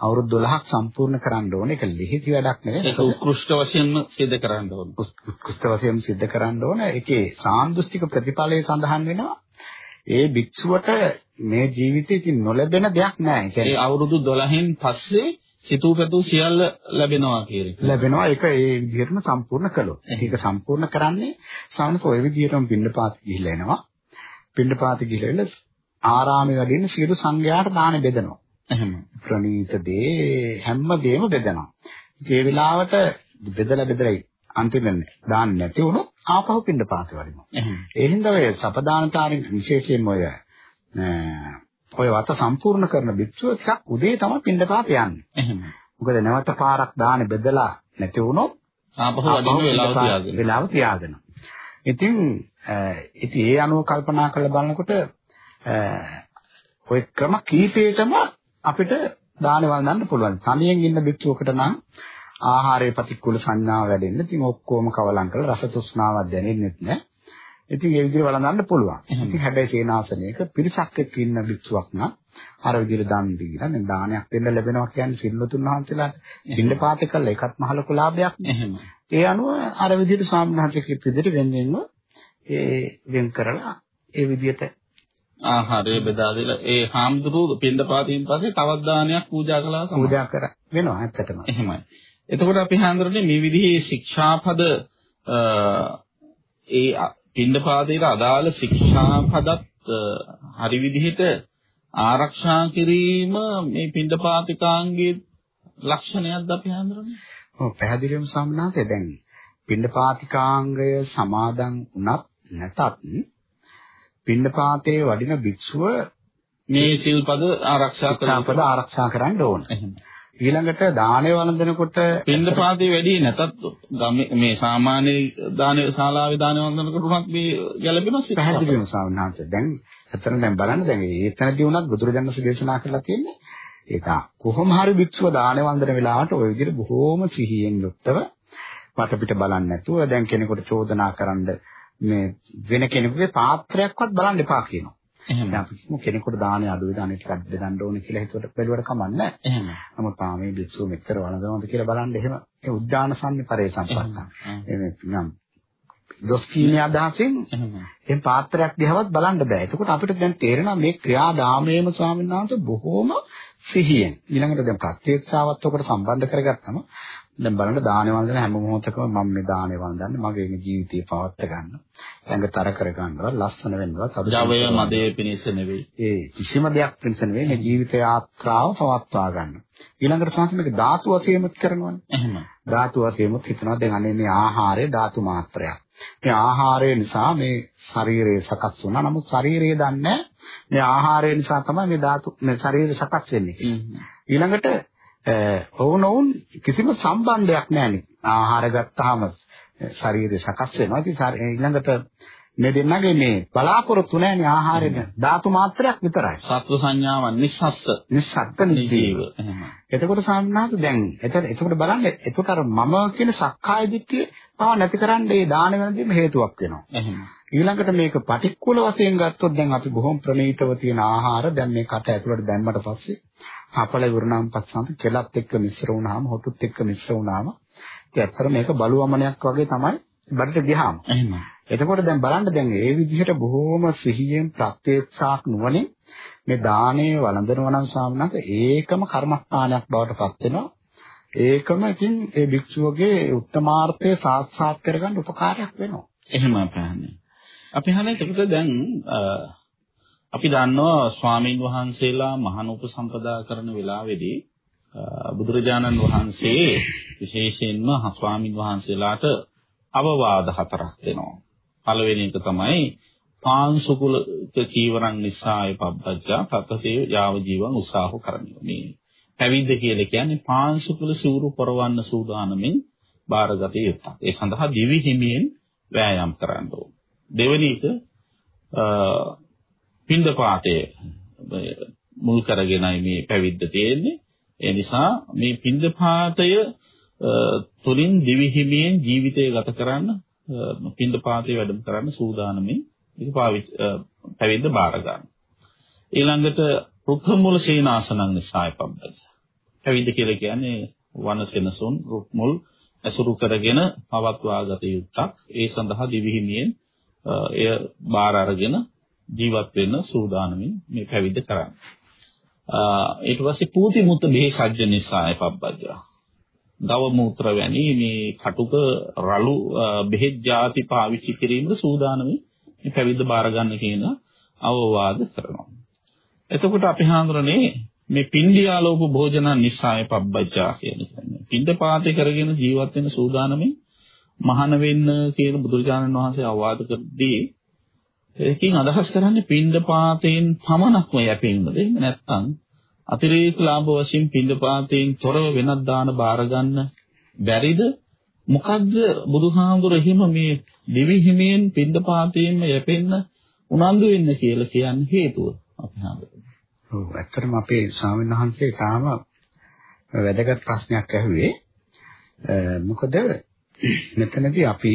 අවුරුදු 12ක් සම්පූර්ණ කරන්න ඕනේ ඒක ලිහිති වැඩක් නෙවෙයි ඒක උත්කෘෂ්ඨ වශයෙන්ම සිද්ධ කරන්න ඕන. උත්කෘෂ්ඨ වශයෙන් සිද්ධ කරන්න ඕන ඒකේ සාන්දෘෂ්ටික ප්‍රතිඵලය සඳහන් වෙනවා ඒ භික්ෂුවට මේ ජීවිතේ ඉතින් නොලැබෙන දෙයක් නෑ. ඒ ඒ කියන්නේ අවුරුදු 12න් පස්සේ සිතූ පැතූ සියල්ල ලැබෙනවා කියන එක. ලැබෙනවා ඒක ඒ විදිහටම සම්පූර්ණ කළොත්. ඒක සම්පූර්ණ කරන්නේ සාමනස ඔය විදිහටම පින්නපාත ගිහිල්ලා එනවා. පින්නපාත ගිහිල්ලා ආරාමයේ වැඩින්න සියලු සංඝයාට දාන බෙදනවා. එහෙම. ප්‍රණීත දේ හැම දෙයක්ම බෙදනවා. ඒ වෙලාවට බෙදලා බෙදලා අන්තිමට දාන්න නැති වුණොත් ආපහු පින්නපාත. එහෙම. ඒ හින්දා ඔය සපදානකාරින් විශේෂයෙන්ම ඔය ඔය වත සම්පූර්ණ කරන භික්ෂුව ටිකක් උදේ තමයි පින්නපාත යන්නේ. එහෙම. මොකද නැවත පාරක් දාන බෙදලා නැති වුණොත් ආපහු වඩින්න වෙලාව තියාගෙන. වෙලාව තියාගෙන. ඉතින් ඉතින් ඒ අනුව කල්පනා කරලා බලනකොට ඔය ක්‍රම කීපයකම අපිට දාන වළඳන්න පුළුවන්. තනියෙන් ඉන්න භික්ෂුවකට නම් ආහාරයේ ප්‍රතිකූල සංඥාව වැඩෙන්න. ඉතින් ඔක්කොම කවලම් කරලා රස තෘෂ්ණාවක් දැනෙන්නේ නැහැ. ඉතින් ඒ විදිහට වළඳන්න පුළුවන්. ඉතින් හැබැයි සේනාසනයක පිරිසක් එක්ක ඉන්න භික්ෂුවක් නම් අර විදිහට දන් දීලා නේ දානයක් දෙන්න ලැබෙනවා කියන්නේ සිල්වතුන් වහන්සේලාට පින්න පාත කළා ඒකත් මහ ලොකු ලාභයක්. එහෙම. ඒ අනුව අර විදිහට කියපු විදිහට වෙන වෙනම ඒ වෙන් කරලා ඒ විදිහට ආහාරය බෙදා දීලා ඒ හාමුදුරුවෝ පින්දපාතින් පස්සේ තවත් දානයක් පූජා කළා තමයි. පූජා කර වෙනවා ඇත්තටම. එහෙමයි. එතකොට අපි හඳුරන්නේ මේ විදිහේ ශික්ෂාපද ඒ පින්දපාතේට අදාළ ශික්ෂාපදත් හරි විදිහට ආරක්ෂා කිරීම මේ පින්දපාතිකාංගයේ ලක්ෂණයක්ද අපි හඳුරන්නේ? ඔව් පැහැදිලිවම සම්මානසේ දැන් පින්නපාතිකාංගය සමාදන් වුණත් නැතත් පින්නපාතේ වඩින භික්ෂුව මේ සිල්පද ආරක්ෂා කරන ශික්ෂාපද ආරක්ෂා කරන්න ඕන. ඊළඟට දානය වළඳනකොට පින්දපාතේ වැඩි නැතත් මේ සාමාන්‍ය දාන ශාලාවේ දාන වන්දනකට උනත් මේ ගැළපෙනවා සිත. පැහැදිලිවම සාමනාන්ත දැන් අතන දැන් බලන්න දැන් ඒතනදී වුණත් බුදුරජාණන් වහන්සේ දේශනා කරලා තියෙන්නේ ඒක කොහොම හරි භික්ෂුව දාන වන්දන වෙලාවට ওই විදිහට බොහෝම සිහියෙන් යුක්තව වටපිට බලන්නේ නැතුව දැන් කෙනෙකුට චෝදනා කරන්න මේ වෙන කෙනෙකුගේ පාත්‍රයක්වත් බලන්න එපා කියනවා. එහෙම. අපි කෙනෙකුට දානේ අඩුයි දානේ ටිකක් බෙදන්න ඕනේ කියලා හිතුවට බැලුවට කමන්නේ. එහෙම. නමුත් තාම මේ භික්ෂුව මෙච්චර වළඳනවද කියලා බලන්න එහෙම ඒ උද්දාන සම්පරේ සම්පන්න. එහෙම නම් දොස් කීමේ අදහසින් එහෙම. එහෙන් පාත්‍රයක් දිහාවත් බලන්න බෑ. එතකොට අපිට දැන් තේරෙනවා මේ ක්‍රියාදාමයේම ස්වාමීන් වහන්සේ බොහොම සිහියෙන් ඊළඟට දැන් ප්‍රත්‍යක්ෂාවත් ඔකට සම්බන්ධ කරගත්තම දැන් බලන්න දානේ වන්දන හැම මොහොතකම මම මේ දානේ වන්දන්නේ මගේ මේ ජීවිතේ පවත්ත ගන්න. ළඟතර කර ගන්නවත් ලස්සන වෙන්නවත් අද ජවය මදේ පිණිස නෙවෙයි. ඒ කිසිම දෙයක් පිණිස නෙවෙයි මේ ජීවිත යාත්‍රාව පවත්වා ගන්න. ඊළඟට සංස් මේක ධාතු වශයෙන්ම කරනවානේ. එහෙම. ධාතු වශයෙන්ම හිතනවා දැන් අනේ මේ ආහාරය ධාතු මාත්‍රයක්. මේ ආහාරය නිසා මේ ශරීරය සකස් වුණා. නමුත් ශරීරය දන්නේ මේ ආහාරය නිසා තමයි මේ ධාතු මේ ශරීරය සකස් වෙන්නේ. ඊළඟට ඔවුනොවුන් කිසිම සම්බන්ධයක් නැහැනේ. ආහාර ගත්තාම ශරීරය සකස් වෙනවා. ඉතින් ඊළඟට මේ දෙන්නගේ මේ බලාපොරොත්තු නැහැනේ ආහාරෙද ධාතු මාත්‍රයක් විතරයි. සත්ව සංඥාවන් නිස්සත්ත. නිස්සත්ත නිජීව. එතකොට සාමනාත දැන් එතන එතකොට බලන්න එතකොට අර මම කියන සක්කාය දිට්ඨිය පව නැතිකරන්න මේ දාන වෙනදීම හේතුවක් වෙනවා. එහෙම. ඊළඟට මේක පටික්කුල වශයෙන් ගත්තොත් දැන් අපි බොහොම ප්‍රණීතව තියෙන ආහාර දැන් මේ කට ඇතුළට දැම්මට පස්සේ හපල ඉවරනාම පස්සන්ත කෙලත් එක්ක මිශ්‍ර වුණාම හොටුත් එක්ක මිශ්‍ර වුණාම ඉතින් ඇත්තට මේක බලුවමනයක් වගේ තමයි බඩට ගියාම. එහෙම. එතකොට දැන් බලන්න දැන් ඒ විදිහට බොහොම සිහියෙන් ප්‍රත්‍යක්ෂාක් නුවණින් මේ දානේ වළඳනවා නම් සාමනත ඒකම කර්මස්ථානයක් බවට පත් වෙනවා. ඒකම ඉතින් ඒ භික්ෂුවගේ උත්තමාර්ථය සාක්ෂාත් කරගන්න උපකාරයක් වෙනවා. එහෙම පහන්නේ. අපි හන්නේ එතකොට දැන් අපි දන්නවා ස්වාමින් වහන්සේලා මහාන උපසම්පදා කරන වෙලාවේදී බුදුරජාණන් වහන්සේ විශේෂයෙන්ම ස්වාමින් වහන්සේලාට අවවාද හතරක් දෙනවා. පළවෙනි එක තමයි පාංශුකුලක චීවරං නිසාය පබ්බජ්ජා තතතේ යාව ජීවං උසාහ කරණිය. මේ පැවිද්ද කියලා කියන්නේ පාංශුකුල සූරු පරවන්න සූදානමින් බාරගත යුත්තක්. ඒ සඳහා දිවි හිමියෙන් වෑයම් කරන්න ඕන. දෙවෙනි එක පින්දපාතය මුල් කරගෙනයි මේ පැවිද්ද තියෙන්නේ. ඒ නිසා මේ පින්දපාතය තුලින් දිවි හිමියෙන් ජීවිතය ගත කරන්න පින්දපාතේ වැඩම කරන්න සූදානමින් ඒක පාවිච්චි පැවිද්ද බාර ගන්න. ඊළඟට රුක්මුල සීනාසනං නිසාය පබ්බජ. පැවිද්ද කියලා කියන්නේ වනසෙනසුන් රුක්මුල් ඇසුරු කරගෙන පවත්වා ගත යුත්තක්. ඒ සඳහා දිවිහිමියෙන් එය බාර අරගෙන ජීවත් වෙන්න සූදානමින් මේ පැවිද්ද කරන්නේ. ඊට පස්සේ පූති මුත බෙහෙසජ්ජ නිසාය පබ්බජ. ගව මූත්‍ර වැනි මේ කටුක රළු බෙහෙත් ಜಾති පාවිච්චි කිරීමද සූදානමින් මේ පැවිද්ද බාර ගන්න කියන අවවාද කරනවා. එතකොට අපි හඳුරන්නේ මේ පින්ඩියාලෝක භෝජන නිසාය පබ්බජා කියන කියන්නේ. පින්ඩ පාතේ කරගෙන ජීවත් වෙන සූදානමින් මහාන වෙන්න කියන බුදුරජාණන් වහන්සේ අවවාද කරදී ඒකෙන් අදහස් කරන්නේ පින්ඩ පාතෙන් පමණක්ම යැපෙන්නද? එහෙම නැත්නම් අතිරේක ලාභ වශයෙන් පින්ඩපාතයෙන් තොරව වෙනත් දාන බාර ගන්න බැරිද? මොකද්ද බුදුහාමුදුර එහෙම මේ දිවි හිමියෙන් පින්ඩපාතයෙන්ම යැපෙන්න උනන්දු වෙන්න කියලා කියන්නේ හේතුව අපි හඳුනනවා. ඔව් ඇත්තටම අපේ ස්වාමීන් වහන්සේ තාම වැදගත් ප්‍රශ්නයක් ඇහුවේ. මොකද මෙතනදී අපි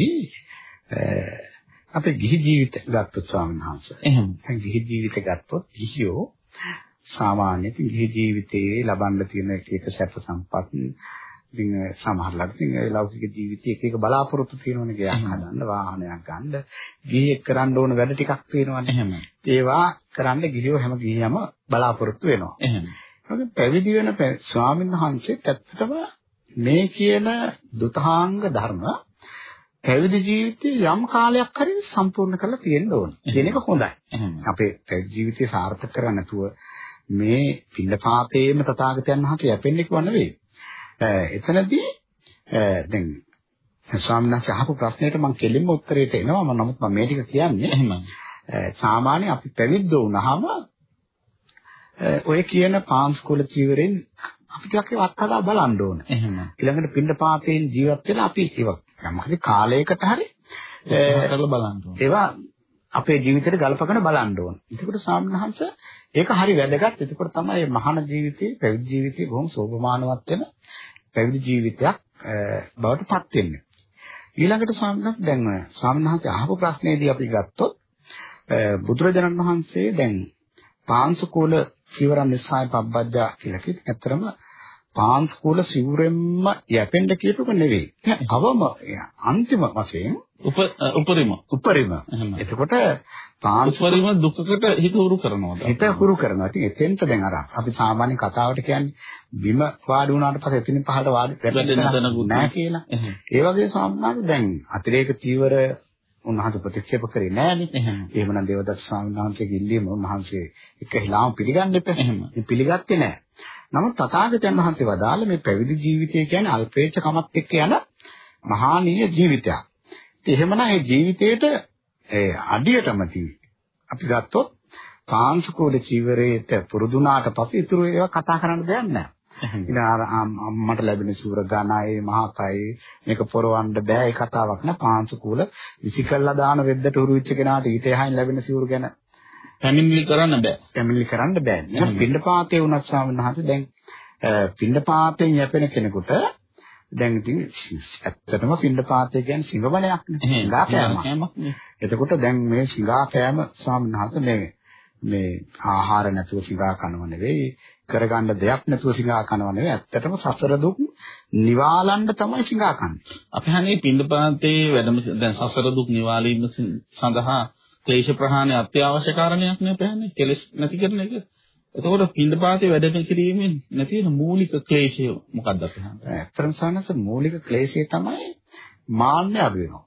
අපේ ගිහි ජීවිත ගත්තොත් ස්වාමීන් වහන්සේ. එහෙම. දැන් ගිහි ජීවිත ගත්තොත් ගිහියෝ සාමාන්‍ය ගිහි ජීවිතයේ ලබන්න තියෙන එක එක සැප සම්පත් ඉතින් සමහරවිට ඉතින් ඒ ලෞකික ජීවිතයේ එක එක බලාපොරොත්තු තියෙනවනේ ගයක් හදන්න වාහනයක් ගන්න ගිහියෙක් කරන්න ඕන වැඩ ටිකක් තියෙනවනේ එහෙම. ඒවා කරන්න ගිහියෝ හැම ගිහියම බලාපොරොත්තු වෙනවා. එහෙම. ඒකෙන් පැවිදි වෙන ස්වාමීන් වහන්සේත් ඇත්තටම මේ කියන දුතාංග ධර්ම පැවිදි ජීවිතයේ යම් කාලයක් හරි සම්පූර්ණ කරලා තියෙන්න ඕනේ. කියන එක හොඳයි. අපේ පැවිදි ජීවිතය සාර්ථක කරගන්න නැතුව මේ පින්නපාතේම තථාගතයන් වහන්සේ යැපෙන්නේ කිව්ව නෙවෙයි. එතනදී දැන් ස්වාමීන් වහන්සේ අහපු ප්‍රශ්නෙට මම කෙලින්ම උත්තරයට එනවා. මම නමුත් මම මේ ටික කියන්නේ එහෙම. සාමාන්‍ය අපි පැවිද්ද වුණාම ඔය කියන පාංශකුල චීවරෙන් අපි ටිකක් ඒවත් හදා බලන්න ඕන. එහෙම. ඊළඟට පින්නපාතේන් ජීවත් වෙලා අපි ඒවා යම්කිසි කාලයකට හරි කරලා බලන්න ඕනේ. ඒවා අපේ ජීවිතේට ගලපගෙන බලන්න ඕන. එතකොට සාමනහංශ ඒක හරි වැදගත්. එතකොට තමයි මහාන ජීවිතේ, පැවිදි ජීවිතේ බොහොම සෝභමානවත් වෙන පැවිදි ජීවිතයක් බවට පත් වෙන්නේ. ඊළඟට ස්වාමීන් දැන් ස්වාමීන් වහන්සේ අහපු ප්‍රශ්නේදී අපි ගත්තොත් බුදුරජාණන් වහන්සේ දැන් පාංශකූල චීවරන් නිසාය පබ්බජ්ජා කියලා කිව්වේ. ඇත්තරම පාංශකූල සිවුරෙන්ම යැපෙන්න කියපුව නෙවෙයි. අවම අන්තිම වශයෙන් උපරිම උපරිම. එතකොට පාංශුපරිම දුකකට හිත උරු කරනවා. හිත උරු කරනවා. ඉතින් එතෙන්ට දැන් අර අපි සාමාන්‍ය කතාවට කියන්නේ බිම වාඩි වුණාට පස්සේ එතනින් පහළට වාඩි වෙන්න නැහැ කියලා. ඒ වගේ සාමාන්‍ය දැන් අතිරේක චීවර උන්වහන්සේ ප්‍රතික්ෂේප කරේ නෑනේ. එහෙමනම් දේවදත්ත ස්වාමීන් වහන්සේගේ ඉල්ලීම මහන්සේ එක හිලාම පිළිගන්න එපා. පිළිගත්තේ නෑ. නමුත් තථාගතයන් වහන්සේ වදාළ මේ පැවිදි ජීවිතය කියන්නේ අල්පේච්ඡකමත් එක්ක යන මහානීය ජීවිතයක්. ඉතින් එහෙමනම් මේ ජීවිතේට ඒ අඩියටම අපි ගත්තොත් කාංශකෝල චීවරයට පුරුදුනාට පස්සේ ඉතුරු ඒවා කතා කරන්න දෙයක් නැහැ. ඉතින් අර අම්මට ලැබෙන සූර ඝනයි මහතයි මේක පොරවන්න බෑ ඒ කතාවක් නෑ පාංශකූල විසිකල්ලා දාන වෙද්දට උරු වෙච්ච කෙනාට ඊට එහායින් ලැබෙන සූර ගැන පැමිණිලි කරන්න බෑ. පැමිණිලි කරන්න බෑ. එහෙනම් පින්ඩපාතේ වුණත් ස්වාමීන් වහන්සේ දැන් පින්ඩපාතෙන් යැපෙන කෙනෙකුට දැන් ඉතින් ඇත්තටම පින්ඩපාතේ කියන්නේ සිංහවණයක් නේ. සිඟා කෑමක්. එතකොට දැන් මේ සිඟා කෑම ස්වාමීන් වහන්සේ නෙමෙයි මේ ආහාර නැතුව සිඟා කනව නෙවෙයි කරගන්න දෙයක් නැතුව සිඟා කනව නෙවෙයි. ඇත්තටම සසර දුක් නිවාලන්න තමයි සිඟා කන්නේ. අපි හන්නේ පින්දපාතේ වැඩම දැන් සසර දුක් නිවාලීම සඳහා ක්ලේශ ප්‍රහාණය අත්‍යවශ්‍ය කාරණයක් නේ අපහන්නේ කෙලස් නැති කරන එක. එතකොට පින්දපාතේ වැඩම කිරීමෙන් නැති වෙන මූලික ක්ලේශය මොකක්ද අපහන්නේ? ඇත්තටම සානස මූලික ක්ලේශය තමයි මාන්නය අඩු වෙනවා.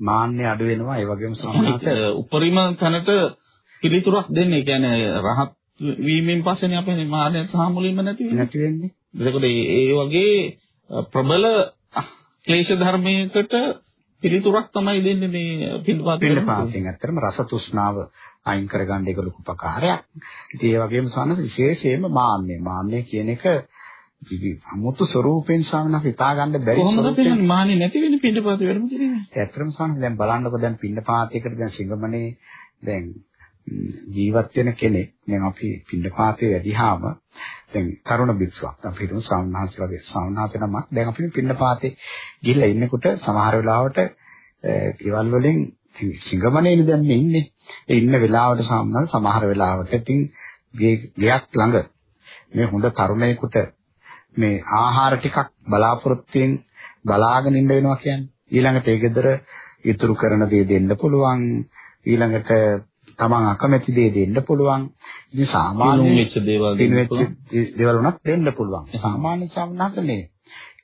මාන්නය අඩු වෙනවා ඒ වගේම සමානත උපරිම තැනට පිළිතුරක් දෙන්නේ. කියන්නේ රහත් වීමෙන් පස්සේනේ අපේ මානය සහ මුලින්ම නැති වෙන්නේ. නැති වෙන්නේ. එතකොට ඒ වගේ ප්‍රබල ක්ලේශ ධර්මයකට පිළිතුරක් තමයි දෙන්නේ මේ පිළිපාත පිළිපාතෙන්. ඇත්තටම රස තෘෂ්ණාව අයින් කරගන්න එක ලොකු උපකාරයක්. ඉතින් ඒ වගේම සාන විශේෂයෙන්ම මාන්නය. මාන්නය කියන එක අමුතු ස්වරූපෙන් ස්වාමීන් හිතා ගන්න බැරි කොහොමද කියන්නේ මාන්නේ නැති වෙන්නේ පින්නපාත වැඩම කිරීම? ඇත්තටම ස්වාමීන් දැන් බලන්නකො දැන් පින්නපාතයකට දැන් සිංගමනේ දැන් ජීවත් වෙන කෙනෙක් දැන් අපි පින්නපාතේ වැඩිහාම දැන් තරුණ බික්ෂුවක් අපි හිතමු සාමණේරයන් වගේ සාමණේරයන් නමක්. දැන් අපි පින්නපාතේ ගිහිල්ලා ඉන්නකොට සමහර වෙලාවට ඒවල් වලින් සිංගමනේනේ දැන් මේ ඉන්නේ. ඒ ඉන්න වෙලාවට සාමණේර සමහර වෙලාවට ඉතින් ගෙයක් ළඟ මේ හොඳ තරුණයෙකුට මේ ආහාර ටිකක් බලාපොරොත්තුෙන් බලාගෙන ඉන්න වෙනවා කියන්නේ. ඊළඟට ඒ ගෙදර ඉතුරු කරන දේ දෙන්න පුළුවන්. ඊළඟට තමන් අකමැති දේ දෙන්න පුළුවන්. ඉතින් සාමාන්‍ය වෙච්ච දේවල් දේවල් උනත් දෙන්න පුළුවන්. සාමාන්‍ය සම්මතනේ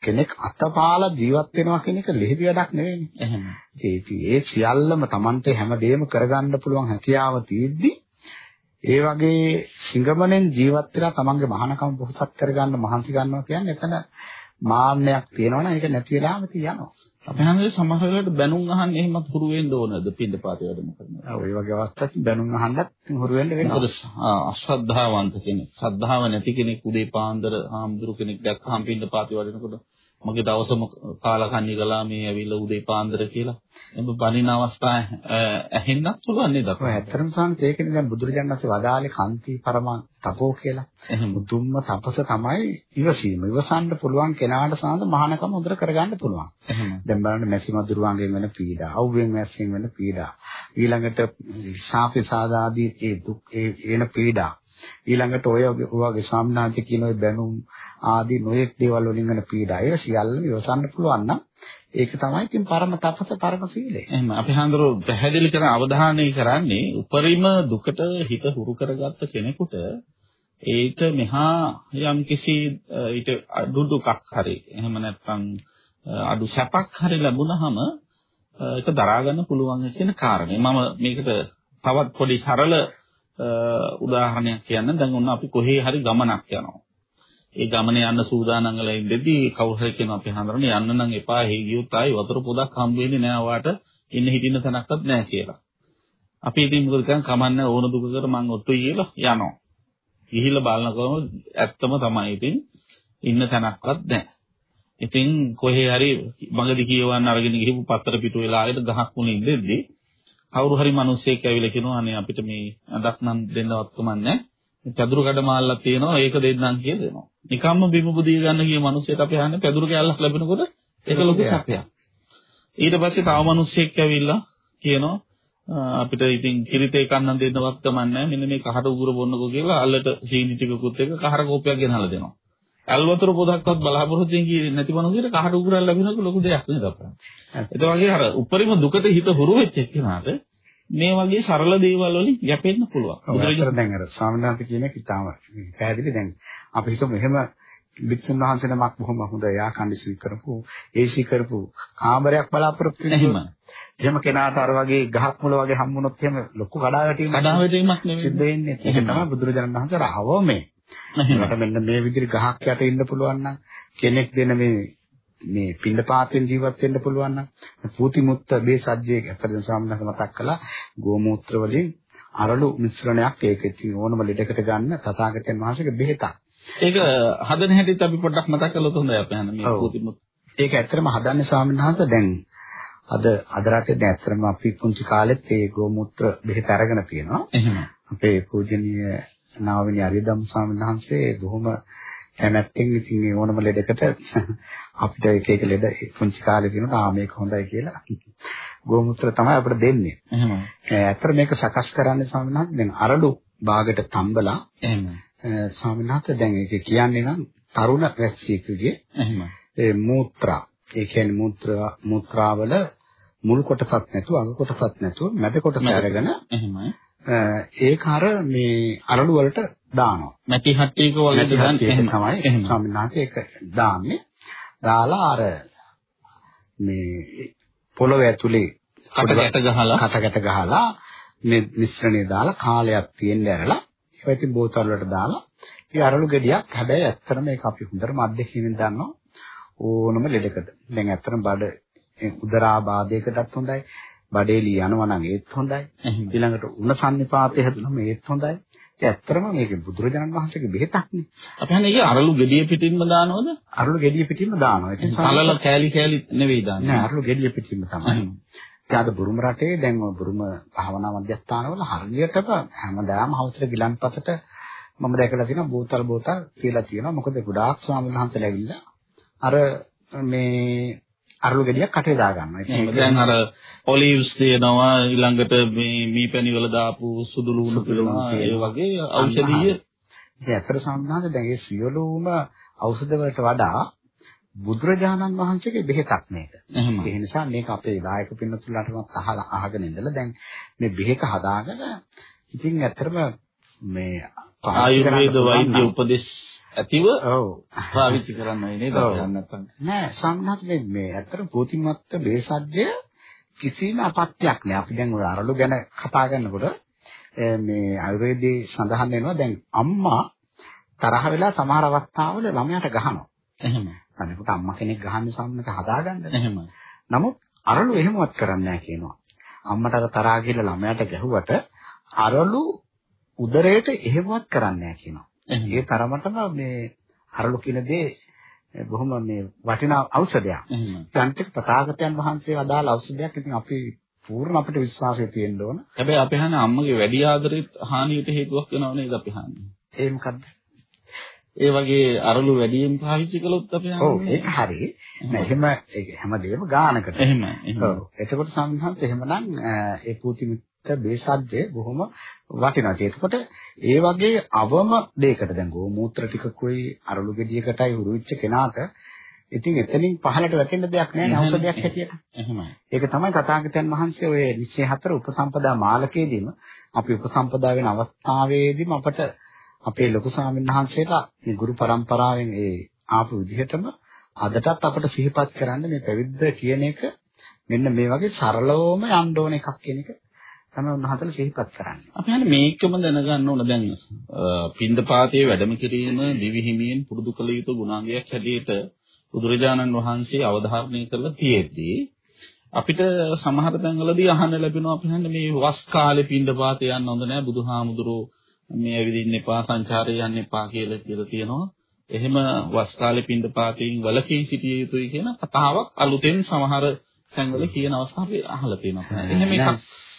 කෙනෙක් අතපාලා ජීවත් වෙනවා කියන එක ලෙහෙවි වැඩක් නෙවෙයිනේ. එහෙම. ඒ සියල්ලම Tamante හැමදේම කරගන්න පුළුවන් හැකියාව තියෙද්දි ඒ වගේ සිංගමනෙන් ජීවත් වෙලා තමන්ගේ මහානකම පොහොසත් කරගන්න මහන්සි ගන්නවා කියන්නේ එතන මාන්නයක් තියෙනවනේ ඒක නැති වෙලාම තියනවා. අපි හැමෝම සමහර වෙලාවට බැනුම් අහන්න එහෙමත් හුරු වෙන්න ඕනද පින්දපාතේ වැඩම කරනවා. ඔව් ඒ වගේ අවස්ථාවක් බැනුම් අහන්නත් හුරු වෙන්න වෙනවා. මොකද අශ්‍රද්ධාවන්ත කෙනෙක්, ශ්‍රද්ධාව නැති කෙනෙක් උදේ පාන්දර ආම්දුරු කෙනෙක් දැක්කහම පින්දපාතේ වඩනකොට මගේ දවසම කාලා කන්නේ කළා මේ ඇවිල්ලා උදේ පාන්දර කියලා. එම්බ බණින අවස්ථා ඇහෙන්නත් පුළුවන් නේද? ඔව් ඇත්තටම සාන්ත ඒකනේ දැන් බුදුරජාණන් වහන්සේ වදාළේ කාන්ති පරම තපෝ කියලා. මුතුම්ම තපස තමයි ඉවසීම. ඉවසන්න පුළුවන් කෙනාට සාන්ත මහානකම හොඳට කරගන්න පුළුවන්. දැන් බලන්න මැසි මදුරුවන්ගෙන් වෙන පීඩා, අවුවෙන් මැස්සෙන් වෙන පීඩා. ඊළඟට ශාපේ සාදාදී ඒ දුක් ඒ එන පීඩා ඊළඟට ඔය වගේ ස්වාමීනාන්ත කියන ඔය බැනුම් ආදී නොයෙක් දේවල් වලින් වෙන පීඩා ඒක සියල්ලම ඉවසන්න පුළුවන් නම් ඒක තමයි ඉතින් පරම තපස පරම සීලය. එහෙම අපි හඳුරු පැහැදිලි කරන අවධානය කරන්නේ උපරිම දුකට හිත හුරු කරගත්ත කෙනෙකුට ඒක මෙහා යම් කිසි ඊට අඩු දුකක් හරි එහෙම නැත්නම් අඩු සැපක් හරි ලැබුණහම ඒක දරා ගන්න පුළුවන් කියන කාරණේ. මම මේකට තවත් පොඩි සරල උදාහරණයක් කියන්න දැන් ඔන්න අපි කොහේ හරි ගමනක් යනවා. ඒ ගමනේ යන්න සූදානම් වෙලා ඉඳෙද්දී කවුරු හරි කියනවා අපි හඳුනන යන්න නම් එපා හේ ගියොත් ආයි වතුර පොදක් හම්බ වෙන්නේ නෑ වාට ඉන්න හිටින්න තැනක්වත් නෑ කියලා. අපි ඉතින් මොකද කරන්නේ කමන්න ඕන දුකකට මං ඔට්ටු කියලා යනවා. ගිහිල්ලා බලනකොම ඇත්තම තමයි ඉතින් ඉන්න තැනක්වත් නෑ. ඉතින් කොහේ හරි මගදී කියවන්න අරගෙන ගිහපු පත්තර පිටු වෙලාවට ගහක් මුලින් ඉඳෙද්දී කවුරු හරි මිනිස්සෙක් ඇවිල්ලා කියනවා අනේ අපිට මේ අදක් නම් දෙන්නවත් කමන්නේ පැදුරු කඩ මාල්ලක් තියෙනවා ඒක දෙන්නම් කියලා දෙනවා. නිකම්ම බිම බුදිය ගන්න ගිය මිනිස්සෙක් අපි අහන්නේ පැදුරු කෑල්ලක් ලැබෙනකොට ඒක ලොකු සැපයක්. ඊට පස්සේ තව මිනිස්සෙක් ඇවිල්ලා කියනවා අපිට ඉතින් කිරිතේ කන්නන් දෙන්නවත් කමන්නේ මෙන්න මේ කහට උගුර බොන්නකෝ කියලා අල්ලට සීනි ටිකකුත් එක්ක කහර කෝපයක් ගෙනහලා දෙනවා. ඇල් වතුර පොදක්වත් බලාපොරොත්තු වෙන්නේ නැති මනුස්සයෙක් කහට උගුරක් ලැබෙනක ලොකු දෙයක් නේද අප්පා. ඒ වගේ අර උපරිම දුකට හිත හුරු වෙච්ච එක්කනට මේ වගේ සරල දේවල් වලින් යැපෙන්න පුළුවන්. බුදුරජාණන් දැන් අර ස්වාමීන් වහන්සේ කියන එක ඉතාම පැහැදිලි දැන් අපි හිතමු එහෙම වික්ෂුන් වහන්සේ නමක් බොහොම හොඳ යා කන්ඩිෂන් කරපු ඒසි කරපු කාමරයක් බලාපොරොත්තු වෙනවා. එහෙම කෙනාට අර වගේ ගහක් මුල වගේ හම්බුනොත් එහෙම ලොකු කඩාවැටීමක් කඩාවැටීමක් නෙමෙයි සිද්ධ වෙන්නේ. ඒක තමයි බුදුරජාණන් වහන්සේ අවමේ. මට මෙන්න මේ විදිහට ගහක් යට ඉන්න පුළුවන් නම් කෙනෙක් දෙන මේ මේ පින්ඩපාතෙන් ජීවත් වෙන්න පුළුවන් නම් පූතිමුත්ත මේ සජ්ජයේ අපරිද සාමනස මතක් කළා ගෝමූත්‍ර වලින් අරලු මිශ්‍රණයක් ඒක ඉතින් ඕනම ලෙඩකට ගන්න තථාගතයන් වහන්සේගේ බෙහෙතක්. ඒක හදන හැටිත් අපි පොඩ්ඩක් මතක් කළොත් හොඳයි අපේ අන්න මේ පූතිමුත්ත. ඒක ඇත්තටම හදන්නේ ස්වාමීන් වහන්සේ දැන් අද අද රටේ දැන් ඇත්තටම අපි පුංචි කාලෙත් ඒ ගෝමූත්‍ර බෙහෙත අරගෙන තියෙනවා. එහෙම. අපේ පූජනීය නාවිනි අරියදම් ස්වාමීන් වහන්සේ බොහොම කැමැත්තෙන් ඉතින් මේ ඕනම ලෙඩකට අපිට එක එක ලෙඩ පුංචි කාලේ දිනන ආ මේක හොඳයි කියලා ගෝමූත්‍ර තමයි අපිට දෙන්නේ. එහෙම. ඇත්තට මේක සකස් කරන්නේ ස්වාමීන් වහන්සේ දැන් අරඩු භාගයට තම්බලා එහෙම. ස්වාමීන් වහන්සේ දැන් ඒක කියන්නේ නම් තරුණ වැස්සියෙකුගේ එහෙම. ඒ මූත්‍රා ඒ කියන්නේ මූත්‍රා මූත්‍රාවල මුල් කොටසක් නැතුව අග කොටසක් නැතුව මැද කොටස අරගෙන එහෙමයි. ඒක අර මේ අරළු වලට දානවා. නැති හට්ටියක වගේ එහෙම දාන්න තමයි ස්වාමීන් වහන්සේ ඒක දාන්නේ. දාලා අර මේ පොළොව ඇතුලේ කටකට ගහලා කටකට ගහලා මේ මිශ්‍රණය දාලා කාලයක් තියෙන්න ඇරලා ඒවා ඉතින් බෝතල් වලට දාලා ඒ අරළු ගෙඩියක් හැබැයි ඇත්තටම ඒක අපි හොඳටම අත්දැකීමෙන් දන්නවා ඕනම ලෙඩකට. දැන් ඇත්තටම බඩ උදරාබාධයකටත් හොඳයි. බඩේලි යනවා නම් ඒත් හොඳයි. ඊළඟට උණ සම්නිපාතය හැදුනම ඒත් හොඳයි. ඒ ඇත්තටම මේක බුදුරජාණන් වහන්සේගේ බෙහෙතක්නේ. අපි හන්නේ ඒක අරලු gediya පිටින්ම දානවද? අරලු ගෙඩිය පිටින්ම දානවා. ඒක කලල කෑලි කෑලි නෙවෙයි දාන්නේ. නෑ අරලු ගෙඩිය පිටින්ම තමයි. ඉතින් අද බුරුම රටේ දැන් ඔය බුරුම භාවනා මධ්‍යස්ථානවල හරියටම හැමදාම හවසට ගිලන්පතට මම දැකලා තියෙනවා බෝතල් බෝතල් කියලා තියෙනවා. මොකද ගොඩාක් ස්වාමීන් වහන්සේලා ඇවිල්ලා අර මේ අරලු ගෙඩියක් කටේ දා ගන්නවා. ඒක දැන් අර ඔලිව්ස් තියෙනවා ඊළඟට මේ මීපැණි වල දාපු සුදු ලුණු තියෙනවා. ඒ වගේ ඖෂධීය. ඉතින් අතර සම්බන්ධ දැන් ඒ සියලුම ඖෂධ වලට වඩා බුදුරජාණන් වහන්සේගේ බෙහෙතක් මේක. ඒ නිසා මේක අපේ දායක පින්නතුලටමත් අහලා අහගෙන ඉඳලා දැන් මේ බෙහෙත හදාගෙන ඉතින් ඇත්තටම මේ ආයුර්වේද වෛද්‍ය උපදෙස් ඇතිව ඔව්. පාවිච්චි කරන්නයි නේද? නැත්නම් නෑ සම්මත මේ මේ ඇත්තට ප්‍රතිමත්ත බේසජ්‍ය කිසිම අපත්‍යක් නෑ. අපි දැන් ඔය අරලු ගැන කතා කරනකොට මේ ආයුර්වේදයේ සඳහන් වෙනවා දැන් අම්මා තරහ වෙලා සමහර අවස්ථාවල ළමයාට ගහනවා. එහෙම අනිකට අම්මා කෙනෙක් ගහන්නේ සම්මත හදාගන්න. එහෙම නමුත් අරලු එහෙමවත් කරන්නේ නැහැ කියනවා. අම්මට අර තරහා ගිහලා ළමයාට ගැහුවට අරලු උදරයට එහෙමවත් කරන්නේ නැහැ කියනවා ඒ තරමටම මේ අරලු කියන දේ බොහොම මේ වටිනා ఔෂධයක්. යන්ත්‍රික තථාගතයන් වහන්සේ අදාළ ඖෂධයක්. ඉතින් අපි පූර්ණ අපිට විශ්වාසය තියෙන්න ඕන. හැබැයි අපි හන්නේ අම්මගේ වැඩි ආදරෙත් හානියට හේතුවක් වෙනව නේද අපි හන්නේ. ඒ මොකද්ද? ඒ වගේ අරලු වැඩියෙන් පාවිච්චි කළොත් අපි හන්නේ. ඔව් ඒක හරි. නෑ එහෙම හැමදේම ගානකට. එහෙම. ඔව්. එතකොට සම්හංශ එහෙමනම් ඒ පූතිමිත්ත බේසජ්ජය බොහොම වටිනවා. ඒකකොට ඒ වගේ අවම දෙයකට දැන් ගෝමූත්‍ර ටිකකුයි අරලු ගෙඩියකටයි හුරු වෙච්ච කෙනාට ඉතින් එතනින් පහලට වැටෙන්න දෙයක් නැහැ ඖෂධයක් හැටියට. එහෙමයි. ඒක තමයි තථාගතයන් වහන්සේ ඔය නිශ්චය හතර උපසම්පදා මාලකයේදීම අපි උපසම්පදා වෙන අවස්ථාවේදීම අපට අපේ ලොකු ස්වාමීන් වහන්සේලා මේ ගුරු પરම්පරාවෙන් ඒ ආපු විදිහටම අදටත් අපට සිහිපත් කරන්න මේ පැවිද්ද කියන එක මෙන්න මේ වගේ සරලවම යන්න ඕන එකක් කියන එක තමයි උන්වහන්සේලා සිහිපත් කරන්නේ. අපි හන්නේ මේකම දැනගන්න ඕන දැන් පින්දපාතයේ වැඩම කිරීම දිවි හිමියෙන් පුරුදු කළ යුතු ගුණාංගයක් හැටියට බුදුරජාණන් වහන්සේ අවධාරණය කරලා තියෙද්දී අපිට සමහර තැන්වලදී අහන්න ලැබෙනවා අපි හන්නේ මේ වස් කාලේ පින්දපාතේ යන්න හොඳ නැහැ බුදුහාමුදුරෝ මේ ඇවිදින්න එපා සංචාරය යන්න එපා කියලා කියලා තියෙනවා. එහෙම වස් කාලේ පින්දපාතයෙන් වලකී සිටිය යුතුයි කියන කතාවක් අලුතෙන් සමහර තැන්වල කියන අවස්ථා අපි අහලා තියෙනවා. එහෙම එකක්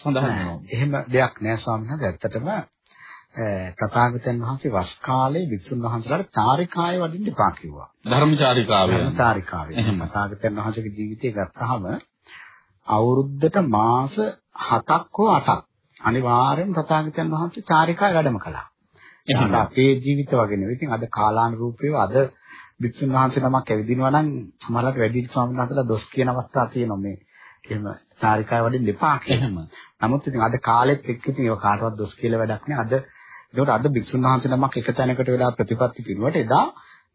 සඳහන් වෙනවා. එහෙම දෙයක් නෑ ස්වාමීන් වහන්සේ. ඇත්තටම තථාගතයන් වහන්සේ වස් කාලේ විසුන් වහන්සේලාට චාරිකාය වඩින්න එපා කිව්වා. ධර්මචාරිකාවේ. ධර්මචාරිකාවේ. එහෙම තථාගතයන් වහන්සේගේ ජීවිතය ගත්තාම අවුරුද්දට මාස 7ක් හෝ 8ක් අනිවාර්යෙන් තථාගතයන් වහන්සේ චාරිකා වැඩම කළා. එහෙනම් අපේ ජීවිත වගේ නෙවෙයි. ඉතින් අද කාලානුරූපීව අද භික්ෂුන් වහන්සේ නමක් ඇවිදිනවා නම් සමහරවිට වැඩි ස්වාමීන් වහන්සේලා දොස් කියන අවස්ථා තියෙනවා මේ. එහෙම චාරිකාව වලින් දෙපා එහෙම. නමුත් ඉතින් අද කාලෙත් එක්ක ඉතින් ඒක කාටවත් දොස් කියලා වැඩක් නෑ. අද ඒකට අද භික්ෂුන් වහන්සේ නමක් එක තැනකට වෙලා ප්‍රතිපත්ති පිරුවට එදා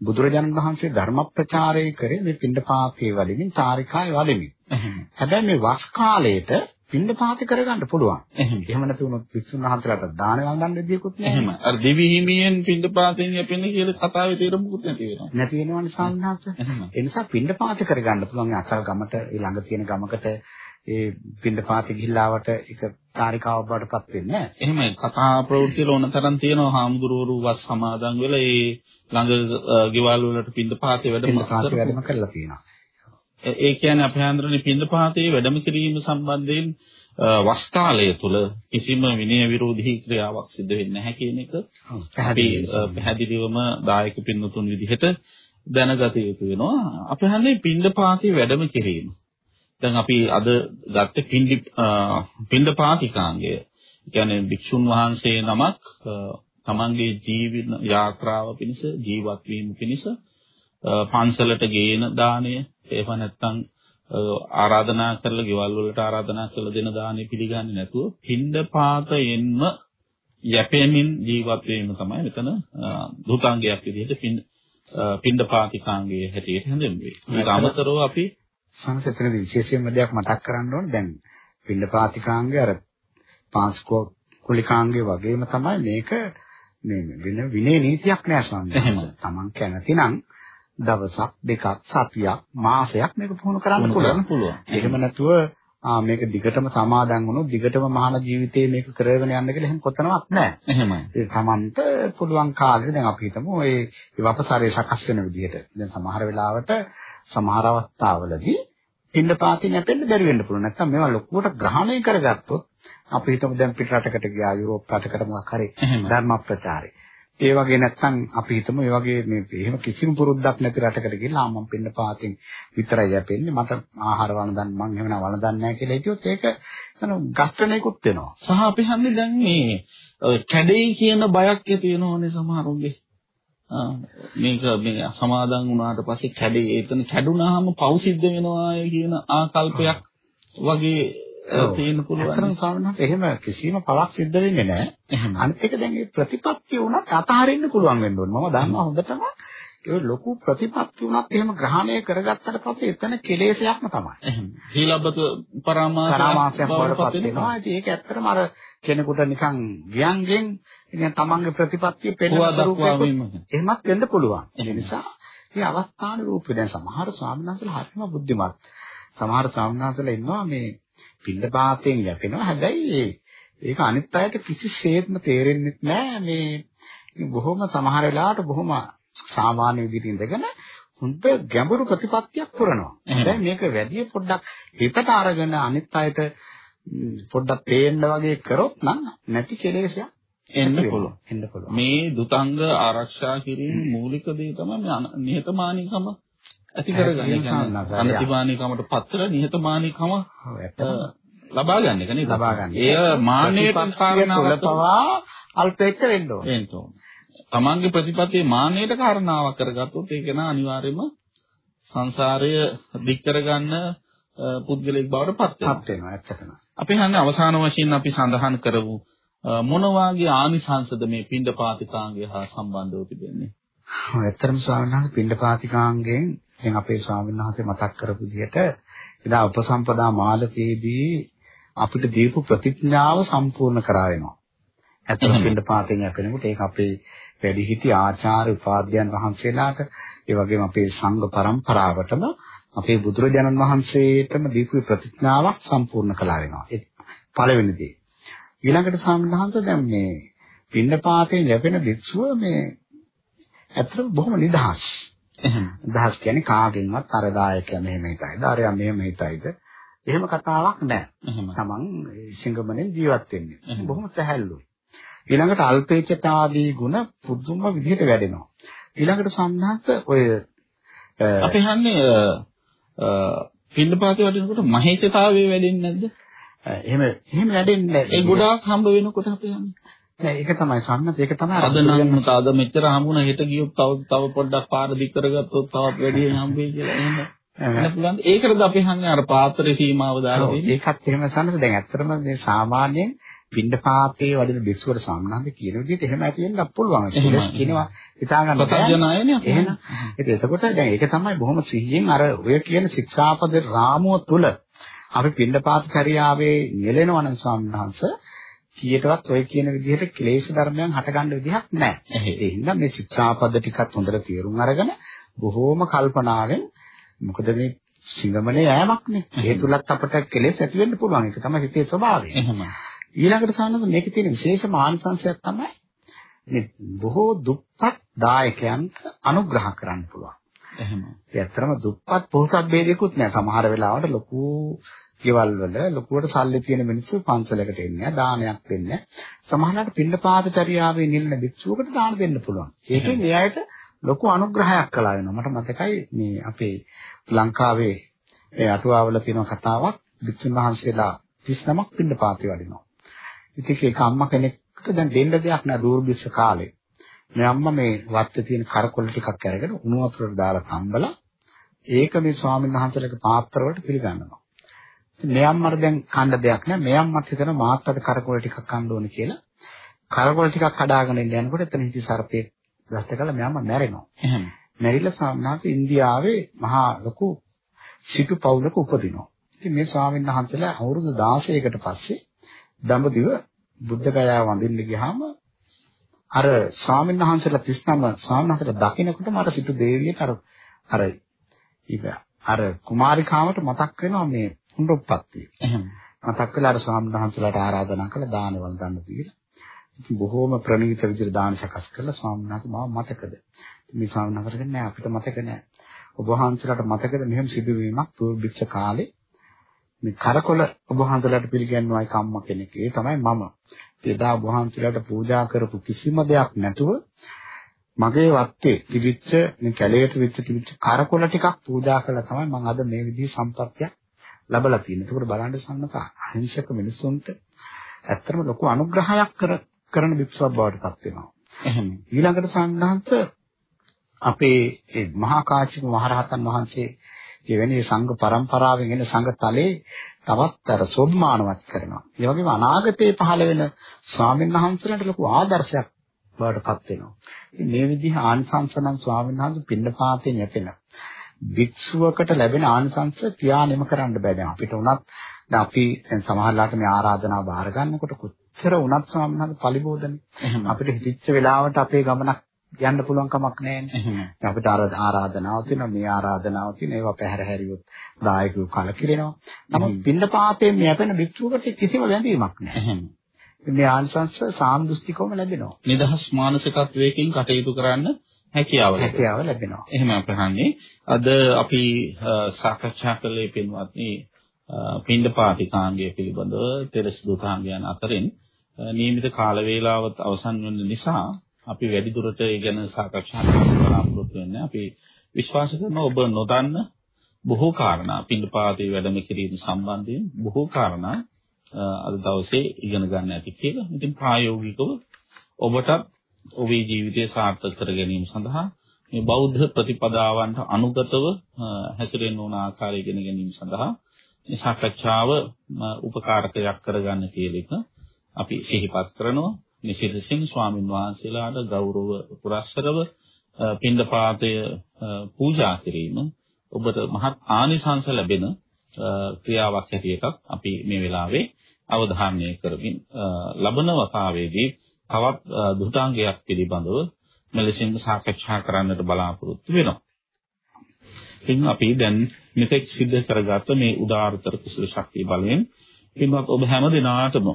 බුදුරජාණන් වහන්සේ ධර්ම ප්‍රචාරය කරේ මේ පින්ඩපාතේ වලින් චාරිකාවේ වලින්. හැබැයි මේ වස් කාලයේට පින්න පාති කරගන්න පුළුවන්. එහෙම. එහෙම නැති වුණොත් වික්ෂුන් වහන්සේලාට දාන වන්දන විදියකුත් නැහැ. එහෙම. අර දෙවි හිමියෙන් පින්න පාතෙන් යපෙන්නේ කියලා කතාවේ තේරුමකුත් නැති වෙනවා. නැති වෙනවනේ සාන්නාත. ඒ නිසා පින්න පාති කරගන්න පුළුවන් අසල් ගමට ඒ ළඟ තියෙන ගමකට ඒ පින්න පාති ගිහිල්ලාවට ඒක කාරිකාවක් බවටපත් වෙන්නේ නැහැ. එහෙම කතා ප්‍රවෘත්ති වල ඕන තරම් තියෙනවා හාමුදුරුවෝ වස් සමාදන් වෙලා ඒ ළඟ ගෙවල් වලට පින්න පාතේ වැඩම කරලා තියෙනවා. ඒ කියන්නේ අපේ හන්දරනේ පින්දපාතේ වැඩම කිරීම සම්බන්ධයෙන් වස් කාලය තුල කිසිම විනය විරෝධී ක්‍රියාවක් සිදු වෙන්නේ නැහැ කියන එක අපි පැහැදිලිවම දායක පින්නතුන් විදිහට දැනගත යුතු වෙනවා. අපේ හන්දේ පින්දපාතේ වැඩම කිරීම. දැන් අපි අද ගත්තේ පින්දි පින්දපාතිකාංගය. කියන්නේ භික්ෂුන් වහන්සේ නමක් තමන්ගේ ජීවන යාත්‍රාව පිණිස ජීවත් වීම පිණිස පන්සලට ගේන දාණය එහෙම නැත්නම් ආරාධනා කරලා ගෙවල් වලට ආරාධනා කරලා දෙන දාණය පිළිගන්නේ නැතුව පින්ඩපාතයෙන්ම යැපෙමින් ජීවත් වීම තමයි මෙතන දුතාංගයක් විදිහට පින් පින්ඩපාතිකාංගයේ හැටියට හැඳින්වෙන්නේ. මේක අමතරව අපි සංසතනදී විශේෂයෙන්ම දෙයක් මතක් කරන්න ඕනේ. දැන් පින්ඩපාතිකාංගය අර පාස්කෝ කුලිකාංගය වගේම තමයි මේක මේ වෙන විනය නීතියක් නෑ ස්වාමීන් වහන්සේ. Taman කැමතිනම් දවසක් දෙකක් සතියක් මාසයක් මේක පුහුණු කරන්න පුළුවන්. එහෙම නැතුව ආ මේක දිගටම සමාදන් වුණොත් දිගටම මහාන ජීවිතේ මේක කරගෙන යන්න කියලා එහෙම කොතනවත් නැහැ. එහෙමයි. ඒ තමන්ට පුළුවන් කාලෙක දැන් අපි හිතමු ඒ වපසරේ සකස් වෙන විදිහට. දැන් සමහර වෙලාවට සමහර අවස්ථාවලදී පින්න පාතින් යැපෙන්න බැරි වෙන්න පුළුවන්. නැත්නම් මේවා ලොකුවට ග්‍රහණය කරගත්තොත් අපි හිතමු දැන් පිට රටකට ගියා යුරෝප් රටකට මොකක් හරි ධර්ම ප්‍රචාරේ. ඒ වගේ නැත්නම් අපි හිතමු ඒ වගේ මේ එහෙම කිසිම පුරුද්දක් නැති රටකට ගිහලා මම පින්න පාතින් විතරයි යැපෙන්නේ මට ආහාර වළඳන්න මං එහෙම නා වළඳන්නේ නැහැ කියලා හිතුවොත් ඒක එතන ගස්ඨණයකුත් වෙනවා. සහ අපි හන්නේ දැන් මේ කැඩෙයි කියන බයක් ඇති වෙනවනේ සමහරුන්ගේ. මේක මේ සමාදන් වුණාට පස්සේ කැඩේ එතන කැඩුනාම පව් සිද්ධ වෙනවා කියන ආකල්පයක් වගේ තියෙන්න පුළුවන්. අතරම ස්වාමීන් එහෙම කිසිම පවක් සිද්ධ වෙන්නේ නැහැ. අනිත් එක දැන් මේ ප්‍රතිපත්තිය උනත් අතහරින්න පුළුවන් වෙන්න ඕනේ. මම දන්නවා හොඳටම ඒ ලොකු ප්‍රතිපත්ති උනත් එහෙම ග්‍රහණය කරගත්තට පස්සේ එතන කෙලෙසයක්ම තමයි. එහෙම. සීලබ්බත පරාමාසයක් පරාමාසයක් වඩපත් වෙනවා. ඉතින් ඒක ඇත්තටම අර කෙනෙකුට නිකන් ව්‍යංගෙන් ඉතින් තමන්ගේ ප්‍රතිපත්තිය පෙන්නන ස්වරූපයක එහෙමත් වෙන්න පුළුවන්. ඒ නිසා මේ අවස්ථාන රූපේ දැන් සමහර ස්වාමීන් වහන්සේලා හරිම බුද්ධිමත්. සමහර ස්වාමීන් වහන්සේලා ඉන්නවා මේ පින්නපාතයෙන් යැපෙනවා. හැබැයි ඒක අනිත් අයට කිසිසේත්ම තේරෙන්නේ නැහැ මේ බොහොම සමහර වෙලාවට බොහොම සාමාන්‍ය විදිහට ඉඳගෙන හොඳ ගැඹුරු ප්‍රතිපත්තියක් පුරනවා. හැබැයි මේක වැඩි පොඩ්ඩක් හිතට අරගෙන අනිත් අයට පොඩ්ඩක් පේන්න වගේ කරොත් නම් නැති කෙලෙසයක් එන්න පුළුවන්. එන්න පුළුවන්. මේ දුතංග ආරක්ෂා කිරීම මූලික දේ තමයි නිහතමානීකම ඇති කරගන්න. අනතිමානීකමට පත්තර නිහතමානීකම ලබා ගන්න එක නේද? ලබා ගන්න. ඒ මාන්නයට කාරණාවක් පවා අල්පෙච්ච වෙන්න ඕනේ. වෙන්න ඕනේ. තමන්ගේ ප්‍රතිපත්තියේ මාන්නයට කාරණාවක් කරගත්තොත් ඒක නා අනිවාර්යයෙන්ම සංසාරය දික් කරගන්න පුද්ගලෙක් බවට පත් වෙනවා. පත් වෙනවා ඇත්තටම. අපි හන්නේ අවසාන වශයෙන් අපි සඳහන් කරමු මොන වාගේ ආනිසංසද මේ පින්ඩපාතිකාංගය හා සම්බන්ධව තිබෙන්නේ? ඇත්තටම ස්වාමීන් වහන්සේ පින්ඩපාතිකාංගයෙන් දැන් අපේ ස්වාමීන් වහන්සේ මතක් කරපු විදිහට එදා උපසම්පදා මාලකයේදී අපිට දීපු ප්‍රතිඥාව සම්පූර්ණ කරා වෙනවා. ඇත්තටම පින්න පාතෙන් යපෙනකොට ඒක අපේ වැඩිහිටි ආචාර්ය උපාධ්‍යයන් වහන්සේලාට ඒ වගේම අපේ සංඝ පරම්පරාවටම අපේ බුදුරජාණන් වහන්සේටම දීපු ප්‍රතිඥාවක් සම්පූර්ණ කළා වෙනවා. ඒ පළවෙනි දේ. ඊළඟට සාමණේරහන්ත දැන් මේ පින්න පාතෙන් යැපෙන භික්ෂුව මේ ඇත්තටම බොහොම නිදහස්. අදහස් කියන්නේ කාගෙන්වත් අර දායකයා මෙහෙම හිතයිද අරයා මෙහෙම හිතයිද එහෙම කතාවක් නැහැ. තමන් සිංගමනේ ජීවත් වෙන්නේ. බොහොම සැහැල්ලුයි. ඊළඟට අල්පේච්ඡතාදී ගුණ පුදුම විදිහට වැඩෙනවා. ඊළඟට සම්හත් ඔය අපි හන්නේ පින්නපාතේ වඩිනකොට මහේචතාවය වැඩෙන්නේ නැද්ද? එහෙම එහෙම වැඩෙන්නේ ඒ ගොඩාක් හම්බ වෙනකොට අපි යන්නේ. නෑ ඒක තමයි සම්මත ඒක තමයි අද නම් තාද මෙච්චර හම්බුණා හෙට ගියොත් තව තව පොඩ්ඩක් පාර දික් කරගත්තොත් තවත් වැඩි හම්බෙයි කියලා එහෙම. වෙන පුළුවන්. ඒකටද අපි හන්නේ අර පාත්‍රයේ සීමාව දාලා තියෙන්නේ. ඒකත් එහෙම සම්මත දැන් ඇත්තටම මේ සාමාන්‍යයෙන් පින්ඩපාතේ වඩින භික්ෂුවට සාමනාන්ද කියන විදිහට එහෙම ඇති වෙන්නත් පුළුවන්. ඒක කියනවා හිතා ගන්න බෑ. එහෙනම් ඒක එතකොට දැන් ඒක තමයි බොහොම සිහියෙන් අර ඔය කියන ශික්ෂාපද රාමුව තුල අපි පින්ඩපාත චර්යාවේ යෙලෙනවා නම් ස්වාමීන් වහන්සේ කීයටවත් ඔය කියන විදිහට ක්ලේශ ධර්මයන් හටගන්න විදිහක් නැහැ. ඒ හින්දා මේ ශික්ෂාපද ටිකත් හොඳට තේරුම් අරගෙන බොහෝම කල්පනාවෙන් මොකද මේ සිංගමනේ යෑමක්නේ. ඒ තුලත් අපට කෙලෙස් ඇති වෙන්න පුළුවන්. ඒක තමයි හිතේ ස්වභාවය. එහෙමයි. ඊළඟට සානද මේකේ තියෙන විශේෂ මානසංශයක් තමයි මේ බොහෝ දුප්පත් දායකයන්ට අනුග්‍රහ කරන්න පුළුවන්. එහෙම. ඒ ඇත්තරම දුප්පත් පොහොසත් ભેදයක්වත් නෑ. සමහර වෙලාවට ලොකු ගෙවල් වල ලොකුවට සල්ලි තියෙන මිනිස්සු පන්සලකට එන්නේ දානයක් දෙන්නේ. සමහරවිට පින්නපාත චර්යාවේ නිල්න භික්ෂුවකට දාන දෙන්න පුළුවන්. ඒකෙන් එයාට ලොකු අනුග්‍රහයක් කළා වෙනවා. මට මතකයි මේ අපේ ලංකාවේ ඒ අටුවාවල තියෙන කතාවක් භික්ෂුන් වහන්සේලා 39ක් පින්නපාතේ වඩිනවා. ඉතින් ඒක අම්මා කෙනෙක්ට දැන් දෙන්න දෙයක් නෑ දූර්භික්ෂ කාලේ. මේ අම්මා මේ වත්තේ තියෙන කරකොල ටිකක් අරගෙන උණු වතුරට දාලා තම්බලා ඒක මේ ස්වාමීන් වහන්සේලාගේ පාත්‍ර වලට පිළිගන්නවා. ඉතින් මේ අම්මට දැන් කන්න දෙයක් නෑ. මේ අම්මත් හිතන මාත් අද කරකොල ටිකක් කන්න ඕනේ කියලා. කරකොල ටිකක් කඩාගෙන ඉන්න යනකොට එතන හිටි සර්පෙක් දෂ්ට කළා මේ අම්මා මැරෙනවා. එහෙම. මැරිලා වහන්සේ ඉන්දියාවේ මහා ලොකු සිටු පවුලක උපදිනවා. ඉතින් මේ ස්වාමීන් වහන්සේලා අවුරුදු 16කට පස්සේ දඹදිව බුද්ධ ගයාව වඳින්න ගියාම අර ස්වාමීන් වහන්සේලා 39 ස්වාමීන් වහන්සේලා දකින්නකොටම අර සිටු දේවියට අර අර ඉබ අර කුමාරිකාවට මතක් වෙනවා මේ පුනරුත්පත්තිය. එහෙම. මතක් වෙලා අර ස්වාමීන් ආරාධනා කළා දානවල දන්න දීලා. ඉතින් බොහෝම ප්‍රණීත විදිහට දාන සකස් කළා ස්වාමීන් වහන්සේ මාව මතකද? මේ ස්වාමීන් වහන්සේ නෑ අපිට මතක නෑ. ඔබ වහන්සේලාට මතකද මෙහෙම සිදුවීමක් දුර්භික්ෂ කාලේ මේ කරකොල ඔබ වහන්සේලාට පිළිගන්නවා එක අම්මා කෙනෙක්. ඒ තමයි මම. එදා ඔබ වහන්සේලාට පූජා කරපු කිසිම දෙයක් නැතුව මගේ වත්තේ තිබිච්ච මේ කැලේට විච්ච තිබිච්ච කරකොල ටිකක් පූජා කළා තමයි මම අද මේ විදිහේ සම්පත්තියක් ලැබලා තියෙන්නේ. ඒකට බලන්න සම්මත අහිංසක මිනිස්සුන්ට ඇත්තටම ලොකු අනුග්‍රහයක් කර කරන විපස්සක් බවට පත් වෙනවා. එහෙම. ඊළඟට සම්බන්ධ අපේ ඒ මහා කාශ්‍යප මහරහතන් වහන්සේ එවැනි සංඝ පරම්පරාවෙන් එන සංඝ තලේ තවත් අර සෝභමානවත් කරනවා. ඒ වගේම අනාගතයේ පහළ වෙන ස්වාමීන් වහන්සේලාට ලොකු ආදර්ශයක් බවට පත් වෙනවා. මේ විදිහ ආනිසංසනම් ස්වාමීන් වහන්සේ පින්නපාතේ නැතෙන භික්ෂුවකට ලැබෙන ආනිසංස ක්‍රියානෙම කරන්න බෑ. දැන් අපිට උනත් දැන් අපි දැන් සමහරලාට මේ ආරාධනාව බාර ගන්නකොට කොච්චර උනත් ස්වාමීන් වහන්සේ පරිබෝධනේ. අපිට හිතිච්ච වෙලාවට අපේ ගමනක් යන්න පුළුවන් කමක් නැහැ අපිට ආරාධනාවක් තියෙනවා මේ ආරාධනාවක් තියෙන ඒවා පැහැර හැරියොත් දායකයෝ කලකිරෙනවා. නමුත් පින්නපාතයෙන් යැපෙන භික්ෂුවකට කිසිම වැඳීමක් නැහැ. මේ ආනිසංස සාම්දෘෂ්ටිකවම ලැබෙනවා. නිදහස් මානසිකත්වයකින් කටයුතු කරන්න හැකියාව හැකියාව ලැබෙනවා. එහෙම අපහන්නේ අද අපි සාකච්ඡා කළේ පින්වත්නි පින්ඩපාතිකාංගය පිළිබඳව තෙරස් දුතාංගයන් අතරින් නියමිත කාල වේලාවත් අවසන් වෙන නිසා අපි වැඩි දුරට ඒ ගැන සාකච්ඡා කරන්න බලාපොරොත්තු වෙන්නේ. අපි විශ්වාස කරනවා ඔබ නොදන්න බොහෝ කාරණා පින්ඩපාතේ වැඩම කිරීම සම්බන්ධයෙන් බොහෝ කාරණා අද දවසේ ඉගෙන ගන්න ඇති කියලා. ඉතින් ප්‍රායෝගිකව ඔබට ඔබේ ජීවිතය සාර්ථක කර ගැනීම සඳහා මේ බෞද්ධ ප්‍රතිපදාවන්ට අනුගතව හැසිරෙන්න ඕන ආකාරය ඉගෙන ගැනීම සඳහා මේ සාකච්ඡාව උපකාරකයක් කරගන්න කියලා එක අපි සිහිපත් කරනවා. නිසිතසින් ස්වාමින් වහන්සේලාට ගෞරව පුරස්සරව පින්ඩපාතය පූජා කිරීම ඔබට මහත් ආනිසංස ලැබෙන ක්‍රියාවක් හැටියට අපි මේ වෙලාවේ අවධානය කරමින් ලබන වතාවේදී තවත් දුතාංගයක් පිළිබඳව මෙලෙසින් සාකච්ඡා කරන්නට බලාපොරොත්තු වෙනවා. ඉතින් අපි දැන් මෙතෙක් සිද්ධ කරගත්ත මේ උදාාරතර කුසල ශක්තිය බලයෙන් පින්වත් ඔබ හැම දිනාටම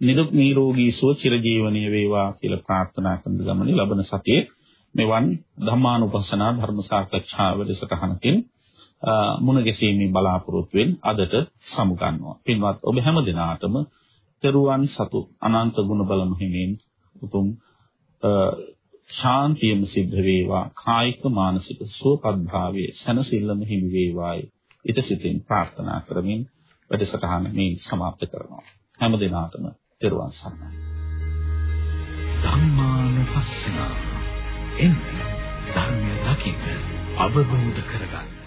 නිදුක් නිරෝගී සුව චිරජීවනීය වේවා කියලා ප්‍රාර්ථනා කරන ගමනේ ලබන සතියේ මෙවන් ධම්මානුපස්සනා ධර්ම සාකච්ඡා වැඩසටහනකින් මුණ ගැසීමේ බලාපොරොත්තු වෙන අදට සමුගන්නවා. පින්වත් ඔබ හැම දිනාටම තෙරුවන් සතු අනන්ත ගුණ බල මහිමින් උතුම් ශාන්තියම සිද්ධ වේවා කායික මානසික සුවපත් භාවයේ සනසිල්ලම හිමි වේවායි. ඊට සිතින් ප්‍රාර්ථනා කරමින් වැඩසටහන මේ સમાප්ත කරනවා. හැම දිනාටම තෙරුවන් සරණයි. ධම්මානුපස්සන එන්න ධර්මය දකින්න අවබෝධ කරගන්න.